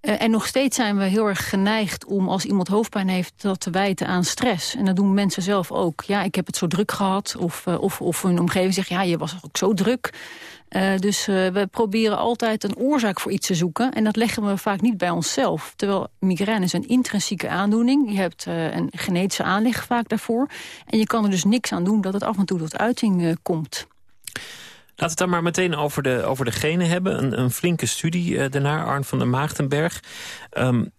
en nog steeds zijn we heel erg geneigd om als iemand hoofdpijn heeft... dat te wijten aan stress. En dat doen mensen zelf ook. Ja, ik heb het zo druk gehad. Of, of, of hun omgeving zegt, ja, je was ook zo druk. Uh, dus uh, we proberen altijd een oorzaak voor iets te zoeken. En dat leggen we vaak niet bij onszelf. Terwijl migraine is een intrinsieke aandoening. Je hebt uh, een genetische aanleg vaak daarvoor. En je kan er dus niks aan doen dat het af en toe tot uiting komt. Laten we het dan maar meteen over de, over de genen hebben. Een, een flinke studie daarna, Arn van der Maagdenberg. Um,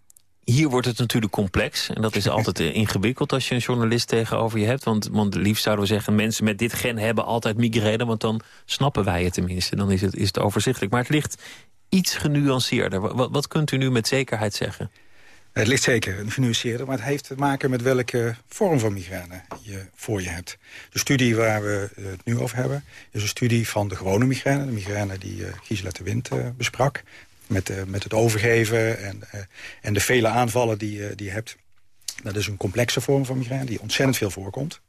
hier wordt het natuurlijk complex. En dat is altijd eh, ingewikkeld als je een journalist tegenover je hebt. Want, want liefst zouden we zeggen, mensen met dit gen hebben altijd migraine. Want dan snappen wij het tenminste. Dan is het, is het overzichtelijk. Maar het ligt iets genuanceerder. Wat, wat kunt u nu met zekerheid zeggen? Het ligt zeker genuanceerder, maar het heeft te maken met welke vorm van migraine je voor je hebt. De studie waar we het nu over hebben, is een studie van de gewone migraine. De migraine die uh, Gisela de Wind uh, besprak. Met, uh, met het overgeven en, uh, en de vele aanvallen die, uh, die je hebt. Dat is een complexe vorm van migraine die ontzettend veel voorkomt.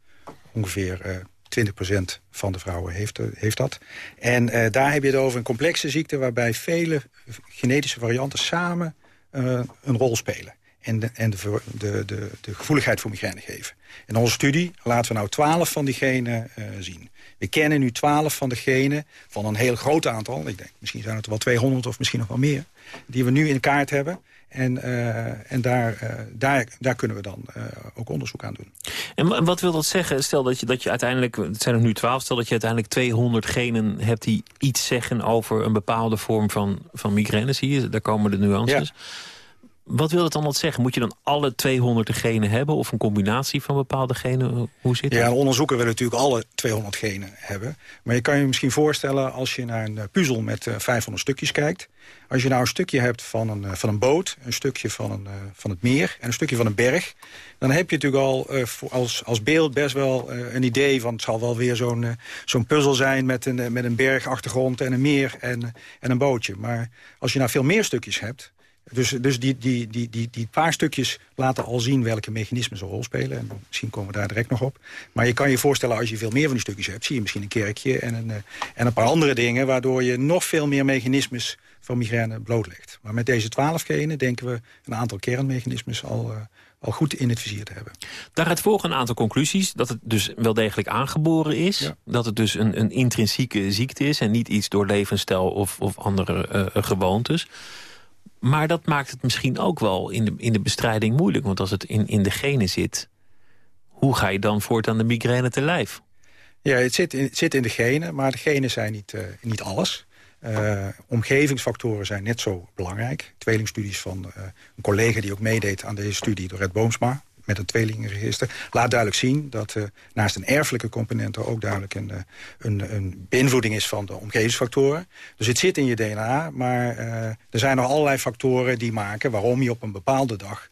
Ongeveer 20% van de vrouwen heeft, heeft dat. En daar heb je het over een complexe ziekte... waarbij vele genetische varianten samen een rol spelen. En de, en de, de, de, de gevoeligheid voor migraine geven. In onze studie laten we nou 12 van die genen uh, zien. We kennen nu 12 van de genen van een heel groot aantal. Ik denk, misschien zijn het er wel 200 of misschien nog wel meer. Die we nu in kaart hebben. En, uh, en daar, uh, daar, daar kunnen we dan uh, ook onderzoek aan doen. En wat wil dat zeggen? Stel dat je, dat je uiteindelijk, het zijn er nu 12, stel dat je uiteindelijk 200 genen hebt die iets zeggen over een bepaalde vorm van, van migraine. Zie je, daar komen de nuances. Ja. Wat wil dat dan wat zeggen? Moet je dan alle 200 genen hebben of een combinatie van bepaalde genen? Hoe zit dat? Ja, onderzoeken willen natuurlijk alle 200 genen hebben. Maar je kan je misschien voorstellen als je naar een puzzel met 500 stukjes kijkt. Als je nou een stukje hebt van een, van een boot, een stukje van, een, van het meer en een stukje van een berg... dan heb je natuurlijk al als, als beeld best wel een idee van... het zal wel weer zo'n zo'n puzzel zijn met een, met een bergachtergrond en een meer en, en een bootje. Maar als je nou veel meer stukjes hebt... Dus, dus die, die, die, die, die paar stukjes laten al zien welke mechanismen een rol spelen. En misschien komen we daar direct nog op. Maar je kan je voorstellen, als je veel meer van die stukjes hebt... zie je misschien een kerkje en een, en een paar andere dingen... waardoor je nog veel meer mechanismes van migraine blootlegt. Maar met deze twaalf genen denken we een aantal kernmechanismes al, uh, al goed in het vizier te hebben. Daaruit volgen een aantal conclusies. Dat het dus wel degelijk aangeboren is. Ja. Dat het dus een, een intrinsieke ziekte is... en niet iets door levensstijl of, of andere uh, gewoontes. Maar dat maakt het misschien ook wel in de, in de bestrijding moeilijk. Want als het in, in de genen zit, hoe ga je dan voortaan de migraine te lijf? Ja, het zit in, zit in de genen, maar de genen zijn niet, uh, niet alles. Uh, omgevingsfactoren zijn net zo belangrijk. Tweelingstudies van uh, een collega die ook meedeed aan deze studie, Red Boomsma met een tweelingenregister... laat duidelijk zien dat uh, naast een erfelijke component... er ook duidelijk een, een, een beïnvloeding is van de omgevingsfactoren. Dus het zit in je DNA, maar uh, er zijn nog allerlei factoren die maken... waarom je op een bepaalde dag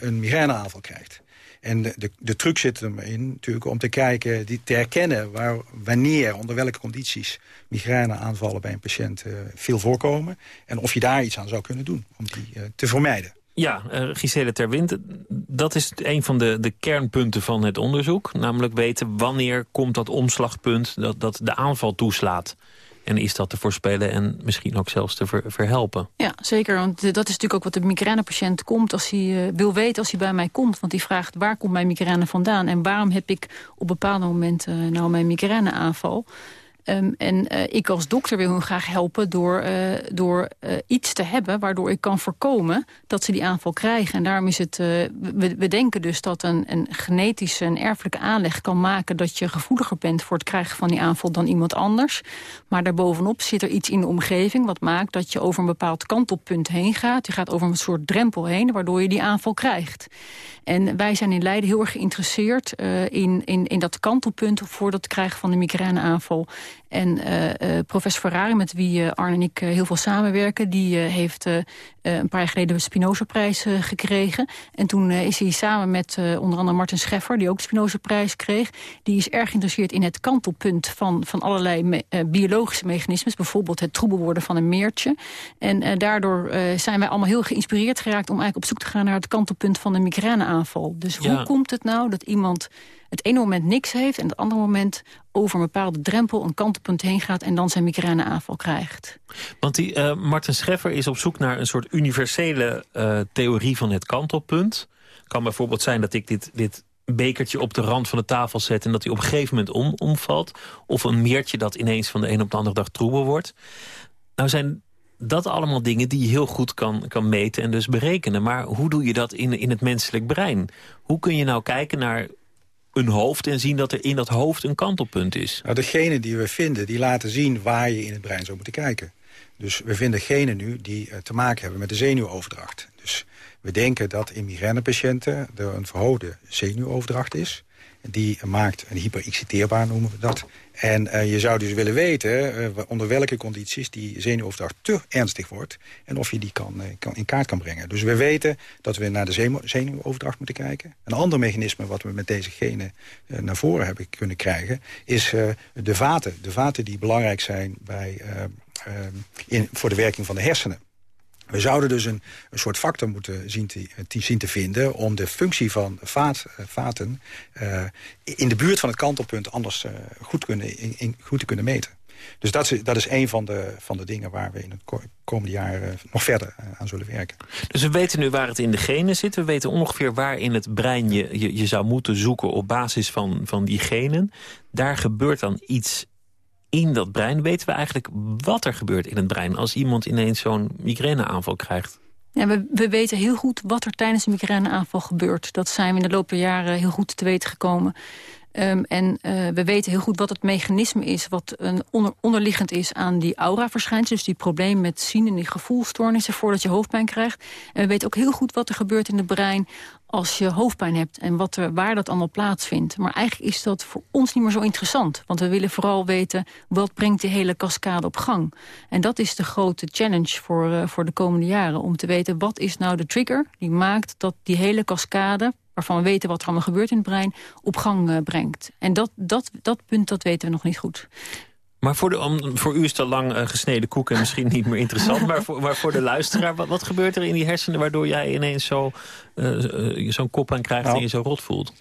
een migraineaanval krijgt. En de, de, truc zit erin natuurlijk om te kijken, die, te herkennen... Waar, wanneer, onder welke condities migraineaanvallen bij een patiënt veel voorkomen... en of je daar iets aan zou kunnen doen om die te vermijden. Ja, uh, Gisele Terwind, dat is een van de, de kernpunten van het onderzoek. Namelijk weten wanneer komt dat omslagpunt dat, dat de aanval toeslaat. En is dat te voorspellen en misschien ook zelfs te ver, verhelpen? Ja, zeker. Want dat is natuurlijk ook wat de migrainepatiënt komt als hij uh, wil weten als hij bij mij komt. Want die vraagt waar komt mijn migraine vandaan en waarom heb ik op bepaalde momenten uh, nou mijn migraineaanval. Um, en uh, ik als dokter wil hun graag helpen door, uh, door uh, iets te hebben... waardoor ik kan voorkomen dat ze die aanval krijgen. En daarom is het... we, denken dus dat een, een genetische, een erfelijke aanleg kan maken... dat je gevoeliger bent voor het krijgen van die aanval dan iemand anders. Maar daarbovenop zit er iets in de omgeving... wat maakt dat je over een bepaald kantelpunt heen gaat. Je gaat over een soort drempel heen, waardoor je die aanval krijgt. En wij zijn in Leiden heel erg geïnteresseerd in, in, in dat kantelpunt... voor het krijgen van de migraineaanval... En uh, uh, professor Ferrari, met wie uh, Arne en ik heel veel samenwerken... die heeft een paar jaar geleden de Spinoza-prijs gekregen. En toen is hij samen met onder andere Martin Scheffer... die ook de Spinoza-prijs kreeg... die is erg geïnteresseerd in het kantelpunt van, van allerlei me biologische mechanismes. Bijvoorbeeld het troebel worden van een meertje. En daardoor zijn wij allemaal heel geïnspireerd geraakt... om eigenlijk op zoek te gaan naar het kantelpunt van een migraineaanval. Dus ja. hoe komt het nou dat iemand het ene moment niks heeft... en het andere moment over een bepaalde drempel, een kantelpunt heen gaat... en dan zijn migraineaanval krijgt. Want die uh, Martin Scheffer is op zoek naar een soort universele uh, theorie van het kantelpunt. kan bijvoorbeeld zijn dat ik dit, dit bekertje op de rand van de tafel zet... en dat hij op een gegeven moment om, omvalt. Of een meertje dat ineens van de een op de andere dag troebel wordt. Nou zijn dat allemaal dingen die je heel goed kan, kan meten en dus berekenen. Maar hoe doe je dat in, in het menselijk brein? Hoe kun je nou kijken naar een hoofd en zien dat er in dat hoofd een kantelpunt is? Nou, degenen die we vinden, die laten zien waar je in het brein zou moeten kijken. Dus we vinden genen nu die uh, te maken hebben met de zenuwoverdracht. Dus we denken dat in migrainepatiënten er een verhoogde zenuwoverdracht is. Die maakt een hyperexciteerbaar, noemen we dat. En uh, je zou dus willen weten uh, onder welke condities die zenuwoverdracht te ernstig wordt. En of je die kan, uh, kan, in kaart kan brengen. Dus we weten dat we naar de zenuwoverdracht moeten kijken. Een ander mechanisme wat we met deze genen naar voren hebben kunnen krijgen... is de vaten. De vaten die belangrijk zijn bij, in, voor de werking van de hersenen. We zouden dus een, een soort factor moeten zien te, zien te vinden... om de functie van vaat, vaten uh, in de buurt van het kantelpunt anders uh, goed, kunnen, in, goed te kunnen meten. Dus dat is, dat is een van de, van de dingen waar we in het komende jaar nog verder aan zullen werken. Dus we weten nu waar het in de genen zit. We weten ongeveer waar in het brein je, je, je zou moeten zoeken op basis van, van die genen. Daar gebeurt dan iets in dat brein. Weten we eigenlijk wat er gebeurt in het brein als iemand ineens zo'n migraineaanval krijgt? Ja, we, we weten heel goed wat er tijdens een migraineaanval gebeurt. Dat zijn we in de loop der jaren heel goed te weten gekomen. Um, en uh, we weten heel goed wat het mechanisme is... wat een onder, onderliggend is aan die aura-verschijnselen. Dus die probleem met zien en die gevoelstoornissen... voordat je hoofdpijn krijgt. En we weten ook heel goed wat er gebeurt in het brein als je hoofdpijn hebt en wat er, waar dat allemaal plaatsvindt. Maar eigenlijk is dat voor ons niet meer zo interessant. Want we willen vooral weten wat brengt die hele cascade op gang. En dat is de grote challenge voor, uh, voor de komende jaren. Om te weten wat is nou de trigger die maakt dat die hele cascade waarvan we weten wat er allemaal gebeurt in het brein, op gang uh, brengt. En dat, dat, dat punt dat weten we nog niet goed. Maar voor, de, om, voor u is het lang uh, gesneden koek en misschien niet meer interessant. maar, voor, maar voor de luisteraar, wat, wat gebeurt er in die hersenen... waardoor jij ineens zo, uh, zo'n kop aan krijgt nou, en je zo rot voelt?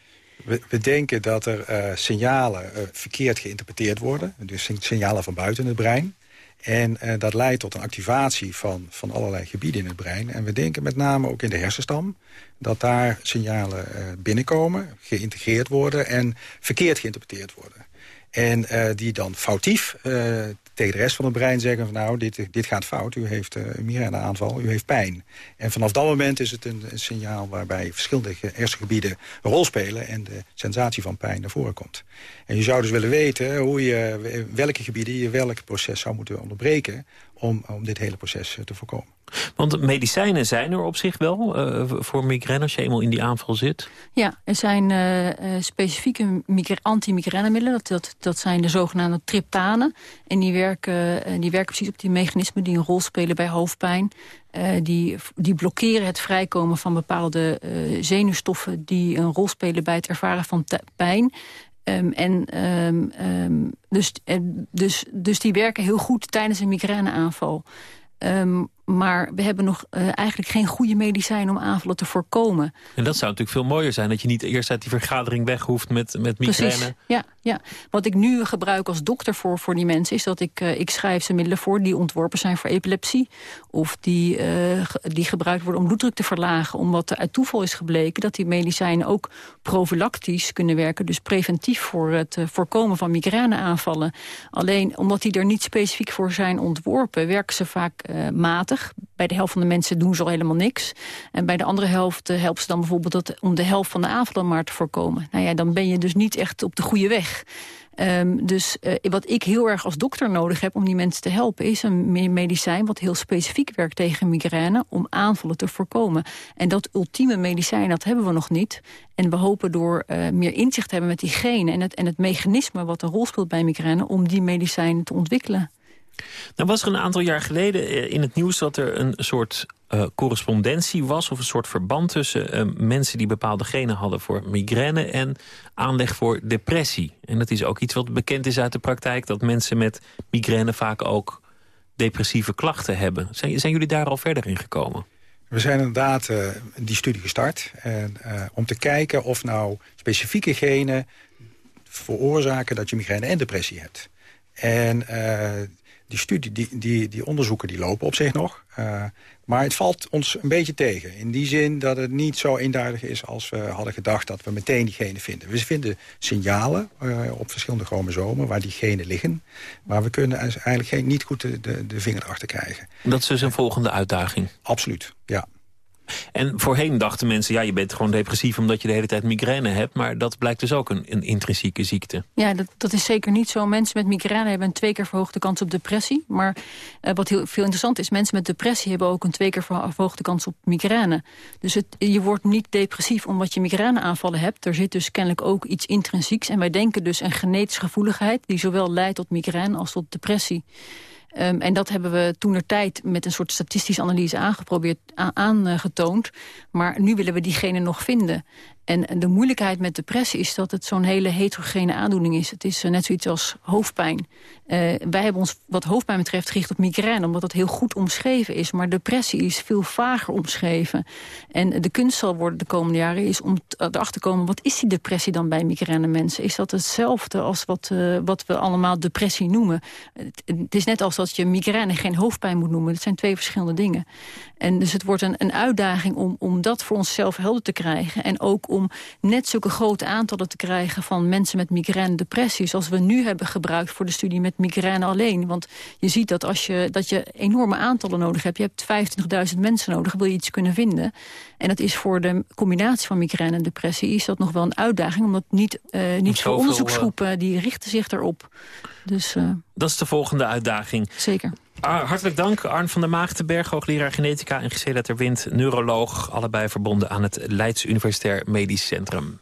We, we denken dat er signalen verkeerd geïnterpreteerd worden. Dus signalen van buiten het brein. En dat leidt tot een activatie van, van allerlei gebieden in het brein. En we denken met name ook in de hersenstam... dat daar signalen binnenkomen, geïntegreerd worden... en verkeerd geïnterpreteerd worden. En uh, die dan foutief tegen de rest van het brein zeggen... van nou, dit, dit gaat fout, u heeft een migraineaanval, u heeft pijn. En vanaf dat moment is het een, een signaal waarbij verschillende hersengebieden een rol spelen... en de sensatie van pijn naar voren komt. En je zou dus willen weten hoe je, welke gebieden je welk proces zou moeten onderbreken... om, om dit hele proces te voorkomen. Want medicijnen zijn er op zich wel uh, voor migraine als je eenmaal in die aanval zit? Ja, er zijn uh, specifieke anti-migrainemiddelen. Dat, dat, dat zijn de zogenaamde triptanen. En die werken, die werken precies op die mechanismen die een rol spelen bij hoofdpijn. die, die blokkeren het vrijkomen van bepaalde zenuwstoffen... die een rol spelen bij het ervaren van pijn. Um, en, um, dus, dus, dus die werken heel goed tijdens een migraineaanval. Maar we hebben nog uh, eigenlijk geen goede medicijnen om aanvallen te voorkomen. En dat zou natuurlijk veel mooier zijn. Dat je niet eerst uit die vergadering weg hoeft met, met migraine. Precies, ja, ja. Wat ik nu gebruik als dokter voor, voor die mensen... is dat ik, uh, ik schrijf ze middelen voor die ontworpen zijn voor epilepsie. Of die, uh, die gebruikt worden om bloeddruk te verlagen. Omdat er uit toeval is gebleken dat die medicijnen ook profilactisch kunnen werken. Dus preventief voor het voorkomen van migraineaanvallen. Alleen omdat die er niet specifiek voor zijn ontworpen... werken ze vaak matig bij de helft van de mensen doen ze al helemaal niks. En bij de andere helft uh, helpen ze dan bijvoorbeeld dat, om de helft van de aanvallen maar te voorkomen. Nou ja, dan ben je dus niet echt op de goede weg. Um, dus uh, wat ik heel erg als dokter nodig heb om die mensen te helpen... is een medicijn wat heel specifiek werkt tegen migraine... om aanvallen te voorkomen. En dat ultieme medicijn, dat hebben we nog niet. En we hopen door uh, meer inzicht te hebben met die genen... En het, en het mechanisme wat een rol speelt bij migraine... om die medicijnen te ontwikkelen. Nou was er een aantal jaar geleden eh, in het nieuws dat er een soort uh, correspondentie was... of een soort verband tussen uh, mensen die bepaalde genen hadden voor migraine... en aanleg voor depressie. En dat is ook iets wat bekend is uit de praktijk... dat mensen met migraine vaak ook depressieve klachten hebben. Zijn, zijn jullie daar al verder in gekomen? We zijn inderdaad die studie gestart. En, om te kijken of nou specifieke genen veroorzaken dat je migraine en depressie hebt. En die, studie, die, die, die onderzoeken die lopen op zich nog. Uh, maar het valt ons een beetje tegen. In die zin dat het niet zo eenduidig is als we hadden gedacht... dat we meteen die genen vinden. We vinden signalen uh, op verschillende chromosomen waar die genen liggen. Maar we kunnen eigenlijk geen, niet goed de, de, de vinger achter krijgen. Dat is dus een volgende uitdaging? Absoluut, ja. En voorheen dachten mensen, ja, je bent gewoon depressief omdat je de hele tijd migraine hebt. Maar dat blijkt dus ook een, een intrinsieke ziekte. Ja, dat, dat is zeker niet zo. Mensen met migraine hebben een twee keer verhoogde kans op depressie. Maar uh, wat heel veel interessant is, mensen met depressie hebben ook een twee keer verhoogde kans op migraine. Dus je wordt niet depressief omdat je migraineaanvallen hebt. Er zit dus kennelijk ook iets intrinsieks. En wij denken dus een genetische gevoeligheid die zowel leidt tot migraine als tot depressie. Um, en dat hebben we toen tijd met een soort statistische analyse aangeprobeerd, aangetoond. Maar nu willen we diegene nog vinden. En de moeilijkheid met depressie is dat het zo'n hele heterogene aandoening is. Het is net zoiets als hoofdpijn. wij hebben ons wat hoofdpijn betreft gericht op migraine... omdat dat heel goed omschreven is. Maar depressie is veel vager omschreven. En de kunst zal worden de komende jaren... is om erachter te komen, wat is die depressie dan bij migraine mensen? Is dat hetzelfde als wat, wat we allemaal depressie noemen? Het, is net als dat je migraine geen hoofdpijn moet noemen. Het zijn twee verschillende dingen. En dus het wordt een, een uitdaging om, om dat voor onszelf helder te krijgen. En ook om net zulke grote aantallen te krijgen van mensen met migraine depressie. Zoals we nu hebben gebruikt voor de studie met migraine alleen. Want je ziet dat, als je, dat je enorme aantallen nodig hebt. Je hebt 25.000 mensen nodig, wil je iets kunnen vinden. En dat is voor de combinatie van migraine en depressie is dat nog wel een uitdaging. Omdat niet, uh, niet veel onderzoeksgroepen die richten zich daarop. Dus, uh, dat is de volgende uitdaging. Zeker. Ah, hartelijk dank, Arn van der Maagdenberg, hoogleraar genetica en Gisela Terwind, neuroloog. Allebei verbonden aan het Leids Universitair Medisch Centrum.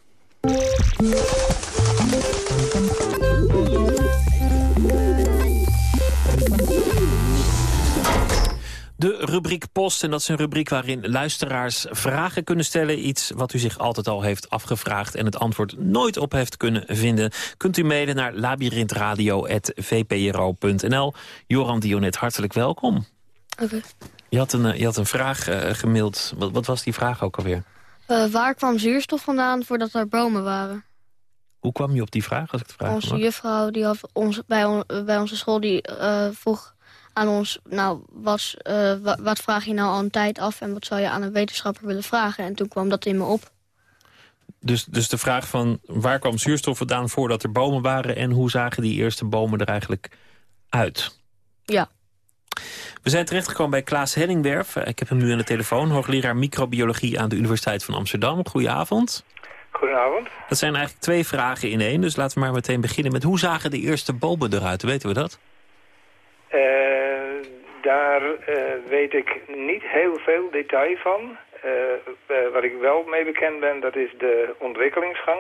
De rubriek Post, en dat is een rubriek waarin luisteraars vragen kunnen stellen. Iets wat u zich altijd al heeft afgevraagd en het antwoord nooit op heeft kunnen vinden. Kunt u mailen naar labyrinthradio.vpro.nl. Joran Dionet, hartelijk welkom. Oké. Je, had een, eh, je had een vraag uh, gemaild. Wat, wat, was die vraag ook alweer? Uh, waar kwam zuurstof vandaan voordat er bomen waren? Hoe kwam je op die vraag, als ik het vraag Onze juffrouw die had ons, bij, on, bij onze school die vroeg aan ons, nou, was, uh, wat, vraag je nou al een tijd af... en wat zou je aan een wetenschapper willen vragen? En toen kwam dat in me op. Dus, dus de vraag van waar kwam zuurstof vandaan voordat er bomen waren... en hoe zagen die eerste bomen er eigenlijk uit? Ja. We zijn terechtgekomen bij Klaas Henningwerf. Ik heb hem nu aan de telefoon. Hoogleraar microbiologie aan de Universiteit van Amsterdam. Goedenavond. Goedenavond. Dat zijn eigenlijk twee vragen in één. Dus laten we maar meteen beginnen met hoe zagen de eerste bomen eruit? Weten we dat? Uh, daar uh, weet ik niet heel veel detail van. Uh, wat ik wel mee bekend ben, dat is de ontwikkelingsgang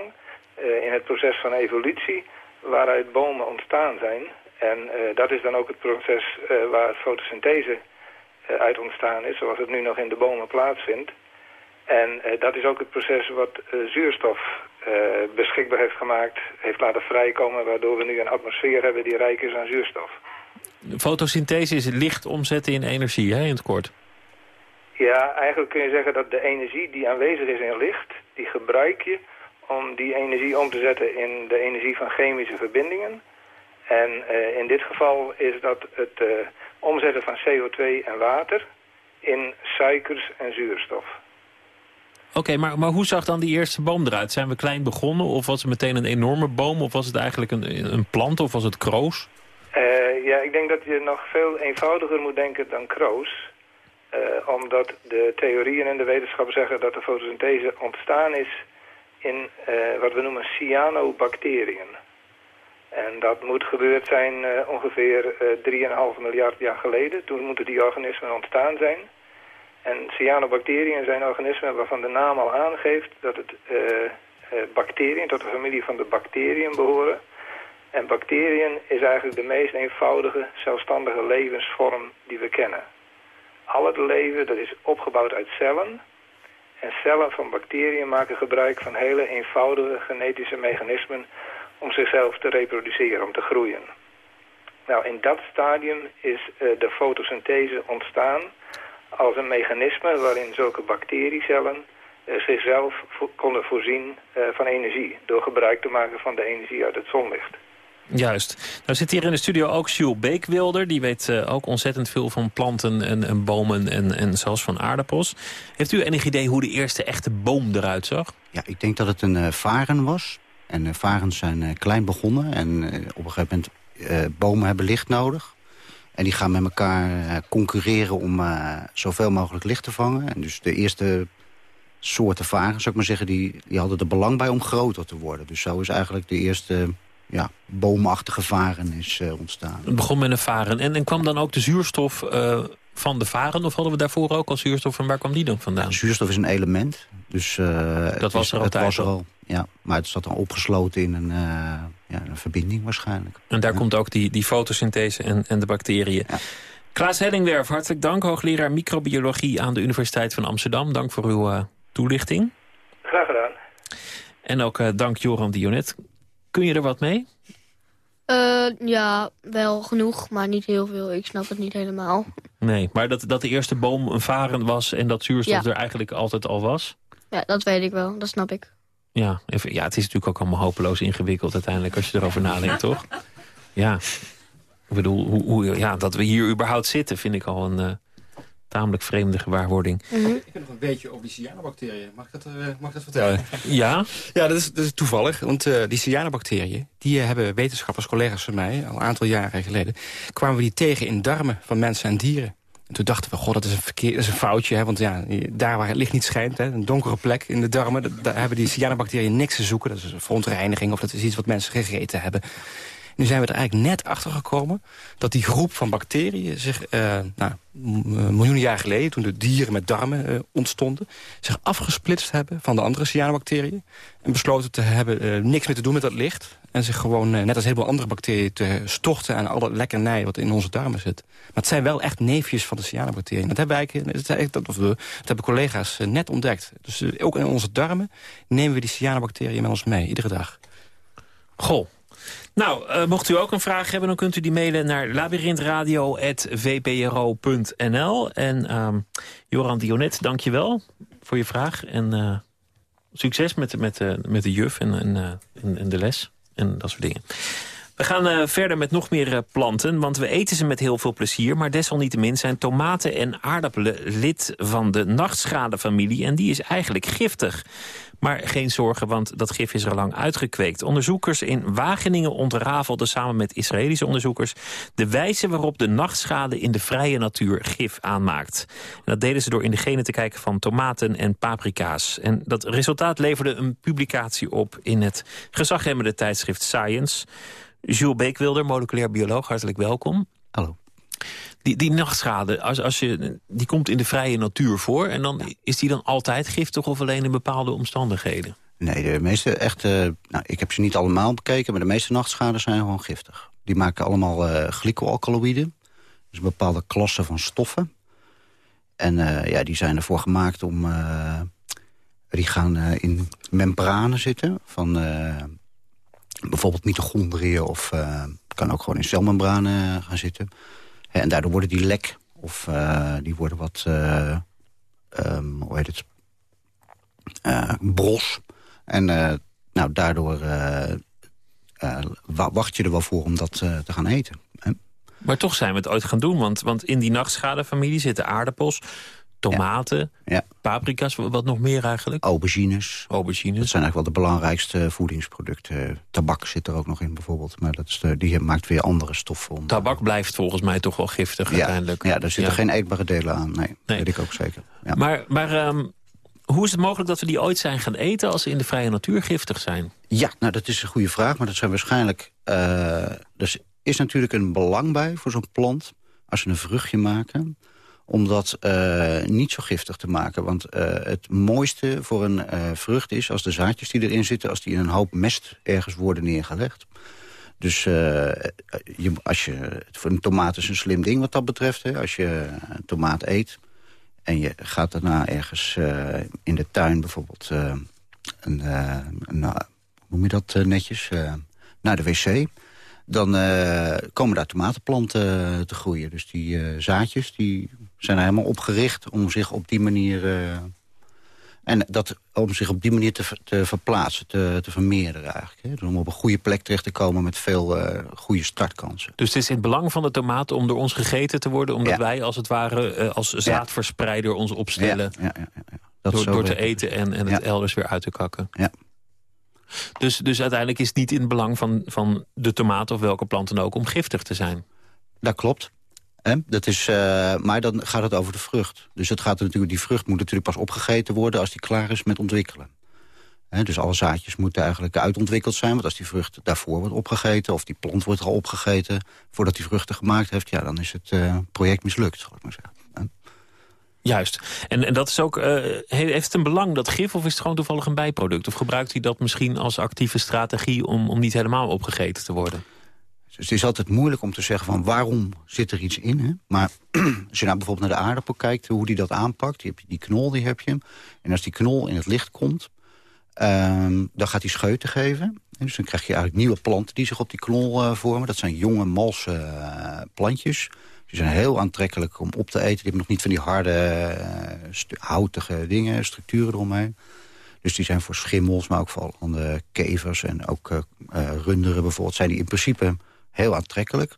in het proces van evolutie, waaruit bomen ontstaan zijn. En dat is dan ook het proces waar fotosynthese uit ontstaan is, zoals het nu nog in de bomen plaatsvindt. En dat is ook het proces wat zuurstof beschikbaar heeft gemaakt, heeft laten vrijkomen, waardoor we nu een atmosfeer hebben die rijk is aan zuurstof. Fotosynthese is licht omzetten in energie, hè, in het kort. Ja, eigenlijk kun je zeggen dat de energie die aanwezig is in licht... die gebruik je om die energie om te zetten in de energie van chemische verbindingen. En uh, in dit geval is dat het uh, omzetten van CO2 en water in suikers en zuurstof. Oké, okay, maar, maar hoe zag dan die eerste boom eruit? Zijn we klein begonnen of was het meteen een enorme boom... of was het eigenlijk een, een plant of was het kroos? Uh, ja, ik denk dat je nog veel eenvoudiger moet denken dan kroos. Uh, omdat de theorieën en de wetenschappen zeggen dat de fotosynthese ontstaan is in uh, wat we noemen cyanobacteriën. En dat moet gebeurd zijn ongeveer 3,5 miljard jaar geleden. Toen moeten die organismen ontstaan zijn. En cyanobacteriën zijn organismen waarvan de naam al aangeeft dat het bacteriën tot de familie van de bacteriën behoren. En bacteriën is eigenlijk de meest eenvoudige, zelfstandige levensvorm die we kennen. Al het leven dat is opgebouwd uit cellen. En cellen van bacteriën maken gebruik van hele eenvoudige genetische mechanismen om zichzelf te reproduceren, om te groeien. Nou, in dat stadium is uh, de fotosynthese ontstaan als een mechanisme waarin zulke bacteriecellen uh, zichzelf konden voorzien uh, van energie door gebruik te maken van de energie uit het zonlicht. Juist. Nou zit hier in de studio ook Jules Beekwilder. Die weet uh, ook ontzettend veel van planten en, en bomen en, en zelfs van aardappels. Heeft u enig idee hoe de eerste echte boom eruit zag? Ja, ik denk dat het een uh, varen was. En uh, varens zijn klein begonnen. En op een gegeven moment, bomen hebben licht nodig. En die gaan met elkaar concurreren om zoveel mogelijk licht te vangen. En dus de eerste soorten varen, zou ik maar zeggen, die, die hadden er belang bij om groter te worden. Dus zo is eigenlijk de eerste ja, boomachtige varen is uh, ontstaan. Het begon met een varen. En, en kwam dan ook de zuurstof uh, van de varen? Of hadden we daarvoor ook al zuurstof? En waar kwam die dan vandaan? Ja, zuurstof is een element. Dus, uh, dat was is, er altijd was er al. Ja, maar het zat dan opgesloten in een, ja, een verbinding waarschijnlijk. En daar ja. komt ook die, die fotosynthese en, en de bacteriën. Ja. Klaas Hellingwerf, hartelijk dank. Hoogleraar microbiologie aan de Universiteit van Amsterdam. Dank voor uw toelichting. Graag gedaan. En ook uh, dank Joran Dionet. Kun je er wat mee? Uh, ja, wel genoeg, maar niet heel veel. Ik snap het niet helemaal. Nee, maar dat, dat de eerste boom een varen was... en dat zuurstof er eigenlijk altijd al was? Ja, dat weet ik wel. Dat snap ik. Ja, even, ja, het is natuurlijk ook allemaal hopeloos ingewikkeld uiteindelijk... als je erover nadenkt, toch? *laughs* Ja. Ik bedoel, hoe, hoe, ja, dat we hier überhaupt zitten... vind ik al een uh, tamelijk vreemde gewaarwording. Mm -hmm. Ik heb nog een beetje over die cyanobacteriën. Mag ik dat, uh, mag ik dat vertellen? Ja? Ja, dat is, dat is toevallig. Want uh, die cyanobacteriën... die hebben wetenschappers, collega's van mij... al een aantal jaren geleden... kwamen we die tegen in darmen van mensen en dieren. En toen dachten we, god, dat is een, verkeer, dat is een foutje. Hè, want ja, daar waar het licht niet schijnt, hè, een donkere plek in de darmen... daar hebben die cyanobacteriën niks te zoeken. Dat is een verontreiniging of dat is iets wat mensen gegeten hebben. Nu zijn we er eigenlijk net achter gekomen dat die groep van bacteriën zich uh, nou, miljoenen jaar geleden, toen de dieren met darmen uh, ontstonden, zich afgesplitst hebben van de andere cyanobacteriën en besloten te hebben niks meer te doen met dat licht en zich gewoon, net als heel veel andere bacteriën, te storten aan al dat lekkernij wat in onze darmen zit. Maar het zijn wel echt neefjes van de cyanobacteriën. Dat hebben, wij, dat, dat, dat hebben collega's net ontdekt. Dus ook in onze darmen nemen we die cyanobacteriën met ons mee, iedere dag. Goh, nou, uh, mocht u ook een vraag hebben, dan kunt u die mailen naar labyrinthradio.vpro.nl. En uh, Joran Dionet, dank je wel voor je vraag. En uh, succes met, met, met de juf en, en, en, de les en dat soort dingen. We gaan verder met nog meer planten, want we eten ze met heel veel plezier. Maar desalniettemin zijn tomaten en aardappelen lid van de nachtschadefamilie. En die is eigenlijk giftig. Maar geen zorgen, want dat gif is er lang uitgekweekt. Onderzoekers in Wageningen ontrafelden samen met Israëlische onderzoekers... de wijze waarop de nachtschade in de vrije natuur gif aanmaakt. En dat deden ze door in de genen te kijken van tomaten en paprika's. En dat resultaat leverde een publicatie op in het gezaghebbende tijdschrift Science. Jules Beekwilder, moleculair bioloog, hartelijk welkom. Hallo. Die, die nachtschade, als, als je, die komt in de vrije natuur voor... en dan is die dan altijd giftig of alleen in bepaalde omstandigheden? Nee, de meeste echte... Nou, ik heb ze niet allemaal bekeken, maar de meeste nachtschades zijn gewoon giftig. Die maken allemaal uh, glycoalkaloïden. Dus bepaalde klassen van stoffen. En uh, ja, die zijn ervoor gemaakt om... Uh, die gaan in membranen zitten van bijvoorbeeld mitochondriën... of kan ook gewoon in celmembranen gaan zitten... En daardoor worden die lek of uh, die worden wat, uh, um, hoe heet het, uh, bros. En nou, daardoor wacht je er wel voor om dat te gaan eten. Hè? Maar toch zijn we het ooit gaan doen, want, want in die nachtschadefamilie zitten aardappels, tomaten, ja. paprika's, wat nog meer eigenlijk? Aubergines. Aubergines. Dat zijn eigenlijk wel de belangrijkste voedingsproducten. Tabak zit er ook nog in bijvoorbeeld, maar dat is de, die maakt weer andere stoffen. Om, Tabak blijft volgens mij toch wel giftig ja. uiteindelijk. Ja, daar zitten ja. geen eetbare delen aan. Nee, nee. weet ik ook zeker. Ja. Maar, maar um, hoe is het mogelijk dat we die ooit zijn gaan eten als ze in de vrije natuur giftig zijn? Ja, nou dat is een goede vraag, maar dat zijn waarschijnlijk... Uh, er is natuurlijk een belang bij voor zo'n plant als ze een vruchtje maken om dat uh, niet zo giftig te maken. Want uh, het mooiste voor een uh, vrucht is als de zaadjes die erin zitten... als die in een hoop mest ergens worden neergelegd. Dus je, als je, voor een tomaat is een slim ding wat dat betreft. Hè. Als je een tomaat eet en je gaat daarna ergens in de tuin bijvoorbeeld... een, hoe noem je dat netjes? naar de wc dan komen daar tomatenplanten te groeien. Dus die zaadjes die zijn helemaal opgericht om zich op die manier... Uh, en dat, om zich op die manier te, te verplaatsen, te, te vermeerderen eigenlijk. Hè? Dus om op een goede plek terecht te komen met veel goede startkansen. Dus het is in het belang van de tomaten om door ons gegeten te worden... omdat ja. wij als het ware als zaadverspreider ons opstellen... Ja, ja, ja, door, door te eten en, en het elders weer uit te kakken. Ja. Dus, dus uiteindelijk is het niet in het belang van, van de tomaat of welke plant dan ook om giftig te zijn. Dat klopt. Dat is, uh, maar dan gaat het over de vrucht. Dus het gaat natuurlijk, die vrucht moet natuurlijk pas opgegeten worden als die klaar is met ontwikkelen. Dus alle zaadjes moeten eigenlijk uitontwikkeld zijn. Want als die vrucht daarvoor wordt opgegeten... of die plant wordt al opgegeten voordat die vruchten gemaakt heeft... ja, dan is het uh, project mislukt, zal ik maar zeggen. Juist. En, en dat is ook, uh, heeft het een belang, dat gif, of is het gewoon toevallig een bijproduct? Of gebruikt hij dat misschien als actieve strategie om, om niet helemaal opgegeten te worden? Dus het is altijd moeilijk om te zeggen van waarom zit er iets in. Hè? Maar *clears throat* als je nou bijvoorbeeld naar de aardappel kijkt, hoe die dat aanpakt. Die, heb je, die knol die heb je. En als die knol in het licht komt, Ehm, dan gaat hij scheuten geven. En dus dan krijg je eigenlijk nieuwe planten die zich op die knol eh, vormen. Dat zijn jonge, malse eh, plantjes. Die zijn heel aantrekkelijk om op te eten. Die hebben nog niet van die harde, eh, houtige dingen, structuren eromheen. Dus die zijn voor schimmels, maar ook voor andere kevers... en ook runderen bijvoorbeeld, zijn die in principe heel aantrekkelijk.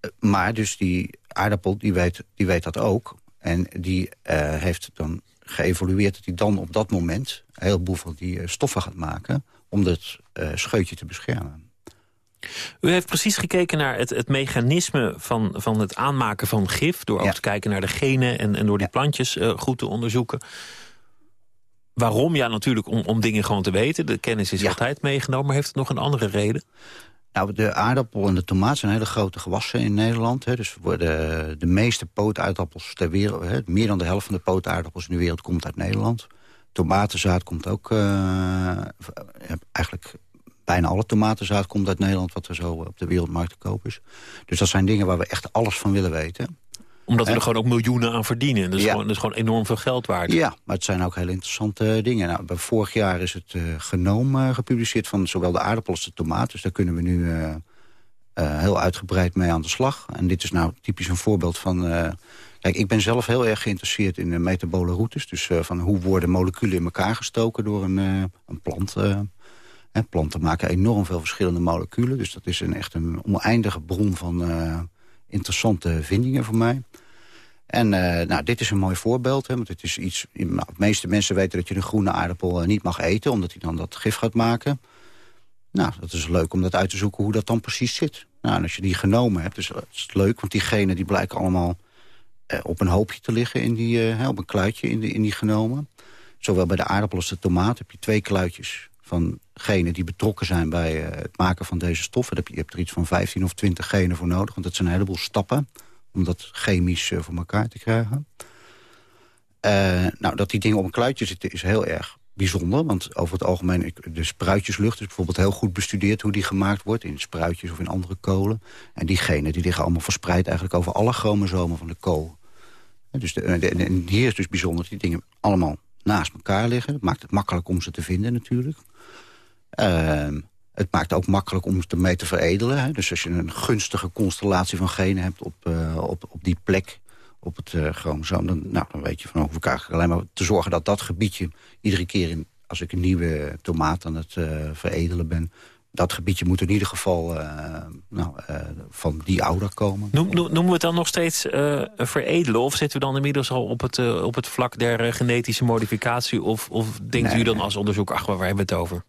Eh, maar dus die aardappel, die weet, die weet dat ook. En die eh, heeft dan geëvolueerd dat hij dan op dat moment... een heleboel van die eh, stoffen gaat maken... om dat scheutje te beschermen. U heeft precies gekeken naar het, het mechanisme van, van het aanmaken van gif... door ook te kijken naar de genen en, en door die plantjes goed te onderzoeken. Waarom? Ja, natuurlijk om, om dingen gewoon te weten. De kennis is altijd meegenomen, maar heeft het nog een andere reden? Nou, de aardappel en de tomaat zijn hele grote gewassen in Nederland. Hè. Dus worden de meeste pootaardappels ter wereld... Hè, meer dan de helft van de pootaardappels in de wereld komt uit Nederland. Tomatenzaad komt ook... eh, eigenlijk bijna alle tomatenzaad komt uit Nederland... wat er zo op de wereldmarkt te koop is. Dus dat zijn dingen waar we echt alles van willen weten. Omdat we er gewoon ook miljoenen aan verdienen. Dat is, Ja. gewoon, dat is gewoon enorm veel geld waard. Ja, maar het zijn ook hele interessante dingen. Nou, vorig jaar is het eh, genoom eh, gepubliceerd van zowel de aardappel als de tomaat. Dus daar kunnen we nu eh, heel uitgebreid mee aan de slag. En dit is nou typisch een voorbeeld van... kijk, ik ben zelf heel erg geïnteresseerd in de metabole routes. Dus van hoe worden moleculen in elkaar gestoken door een, een plant... planten maken enorm veel verschillende moleculen. Dus dat is een, echt een oneindige bron van interessante vindingen voor mij. En eh, nou, dit is een mooi voorbeeld. Hè, want het is iets, nou, de meeste mensen weten dat je een groene aardappel eh, niet mag eten... omdat hij dan dat gif gaat maken. Nou, dat is leuk om dat uit te zoeken hoe dat dan precies zit. Nou, en als je die genomen hebt, is, is het leuk... want die genen die blijken allemaal eh, op een hoopje te liggen... In die, op een kluitje in, die in die genomen. Zowel bij de aardappel als de tomaat heb je twee kluitjes van genen die betrokken zijn bij eh, het maken van deze stoffen. Je, hebt er iets van 15 of 20 genen voor nodig, want dat zijn een heleboel stappen om dat chemisch eh, voor elkaar te krijgen. Eh, nou, dat die dingen op een kluitje zitten is heel erg bijzonder. Want over het algemeen, de spruitjeslucht is bijvoorbeeld heel goed bestudeerd... hoe die gemaakt wordt in spruitjes of in andere kolen. En die genen die liggen allemaal verspreid eigenlijk over alle chromosomen van de kool. Dus de- en hier is dus bijzonder dat die dingen allemaal naast elkaar liggen. Dat maakt het makkelijk om ze te vinden natuurlijk. Ehm, het maakt ook makkelijk om ze mee te veredelen. Hè. Dus als je een gunstige constellatie van genen hebt op, eh, op, op die plek op het eh, chromosoom... Dan, nou, dan weet je van hoef ik eigenlijk alleen maar te zorgen dat dat gebiedje... iedere keer in, als ik een nieuwe tomaat aan het eh, veredelen ben... dat gebiedje moet in ieder geval nou, van die ouder komen. Noem, noem- noemen we het dan nog steeds veredelen? Of zitten we dan inmiddels al op het, op het vlak der genetische modificatie? Of, of denkt Nee, u dan als onderzoek, ach, waar hebben we het over?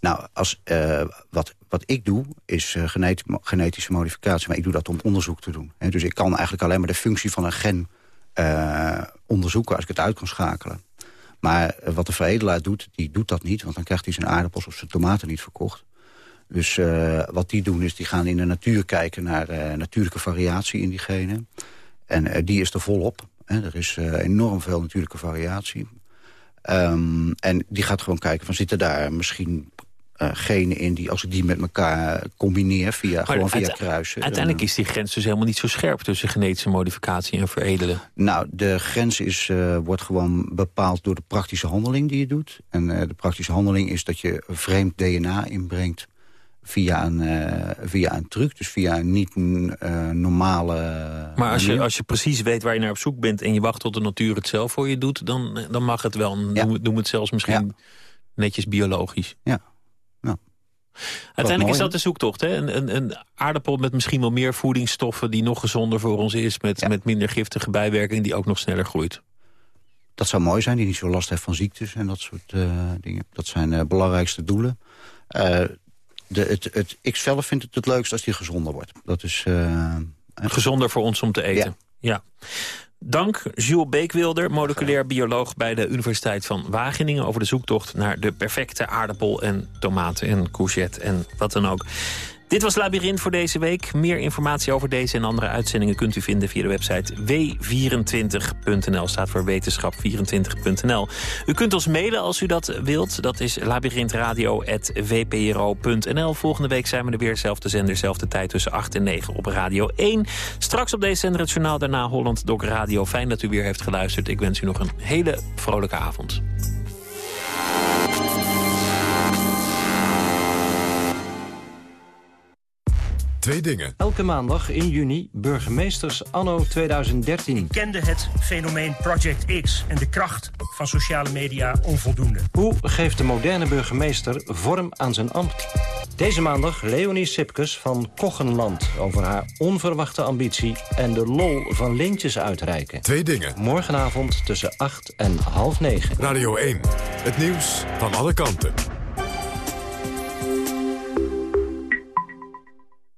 Nou, als, eh, wat, wat ik doe, is eh, genet- genetische modificatie. Maar ik doe dat om onderzoek te doen. Hè. Dus ik kan eigenlijk alleen maar de functie van een gen eh, onderzoeken... als ik het uit kan schakelen. Maar wat de veredelaar doet, die doet dat niet. Want dan krijgt hij zijn aardappels of zijn tomaten niet verkocht. Dus wat die doen, is die gaan in de natuur kijken... naar natuurlijke variatie in die genen. En die is er volop. Hè. Er is enorm veel natuurlijke variatie. Ehm, en die gaat gewoon kijken van zitten daar misschien eh, genen in... die als ik die met elkaar combineer via, gewoon via kruisen... Uiteindelijk is die grens dus helemaal niet zo scherp... tussen genetische modificatie en veredelen. Nou, de grens is, eh, wordt gewoon bepaald door de praktische handeling die je doet. En eh, de praktische handeling is dat je vreemd DNA inbrengt via een, via een truc. Dus via een niet eh, normale Maar als je, als je precies weet waar je naar op zoek bent... en je wacht tot de natuur het zelf voor je doet... dan, dan mag het wel. Dan doen, we, doen we het zelfs misschien netjes biologisch. Ja. Uiteindelijk is dat de zoektocht. Hè? Een, een, een aardappel met misschien wel meer voedingsstoffen... die nog gezonder voor ons is... met, met minder giftige bijwerking die ook nog sneller groeit. Dat zou mooi zijn, die niet zo last heeft van ziektes en dat soort eh, dingen. Dat zijn de belangrijkste doelen. Eh, de, het, het, ik zelf vind het het leukst als die gezonder wordt. Dat is... eh, Gezonder voor ons om te eten. Ja. Dank Jules Beekwilder, moleculair bioloog bij de Universiteit van Wageningen... over de zoektocht naar de perfecte aardappel en tomaten en courgette en wat dan ook. Dit was Labyrinth voor deze week. Meer informatie over deze en andere uitzendingen kunt u vinden via de website w24.nl. Staat voor wetenschap24.nl. U kunt ons mailen als u dat wilt. Dat is labyrinthradio.vpro.nl. Volgende week zijn we er weer. Zelfde zender, zelfde tijd tussen 8 en 9 op Radio 1. Straks op deze zender het journaal, daarna Holland Dok Radio. Fijn dat u weer heeft geluisterd. Ik wens u nog een hele vrolijke avond. Twee dingen. Elke maandag in juni burgemeesters anno 2013. Ik kende het fenomeen Project X en de kracht van sociale media onvoldoende. Hoe geeft de moderne burgemeester vorm aan zijn ambt? Deze maandag Leonie Sipkes van Kochenland... over haar onverwachte ambitie en de lol van lintjes uitreiken. Twee dingen. Morgenavond tussen 8 en half 9. Radio 1. Het nieuws van alle kanten.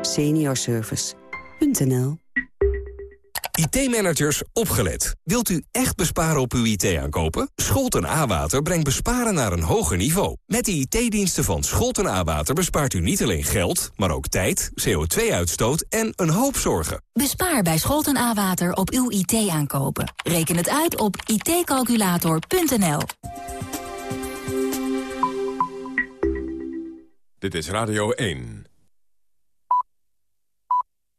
Seniorservice.nl IT-managers, opgelet. Wilt u echt besparen op uw IT-aankopen? Scholten A-Water brengt besparen naar een hoger niveau. Met de IT-diensten van Scholten A-Water bespaart u niet alleen geld... maar ook tijd, CO2-uitstoot en een hoop zorgen. Bespaar bij Scholten A-Water op uw IT-aankopen. Reken het uit op itcalculator.nl. Dit is Radio 1.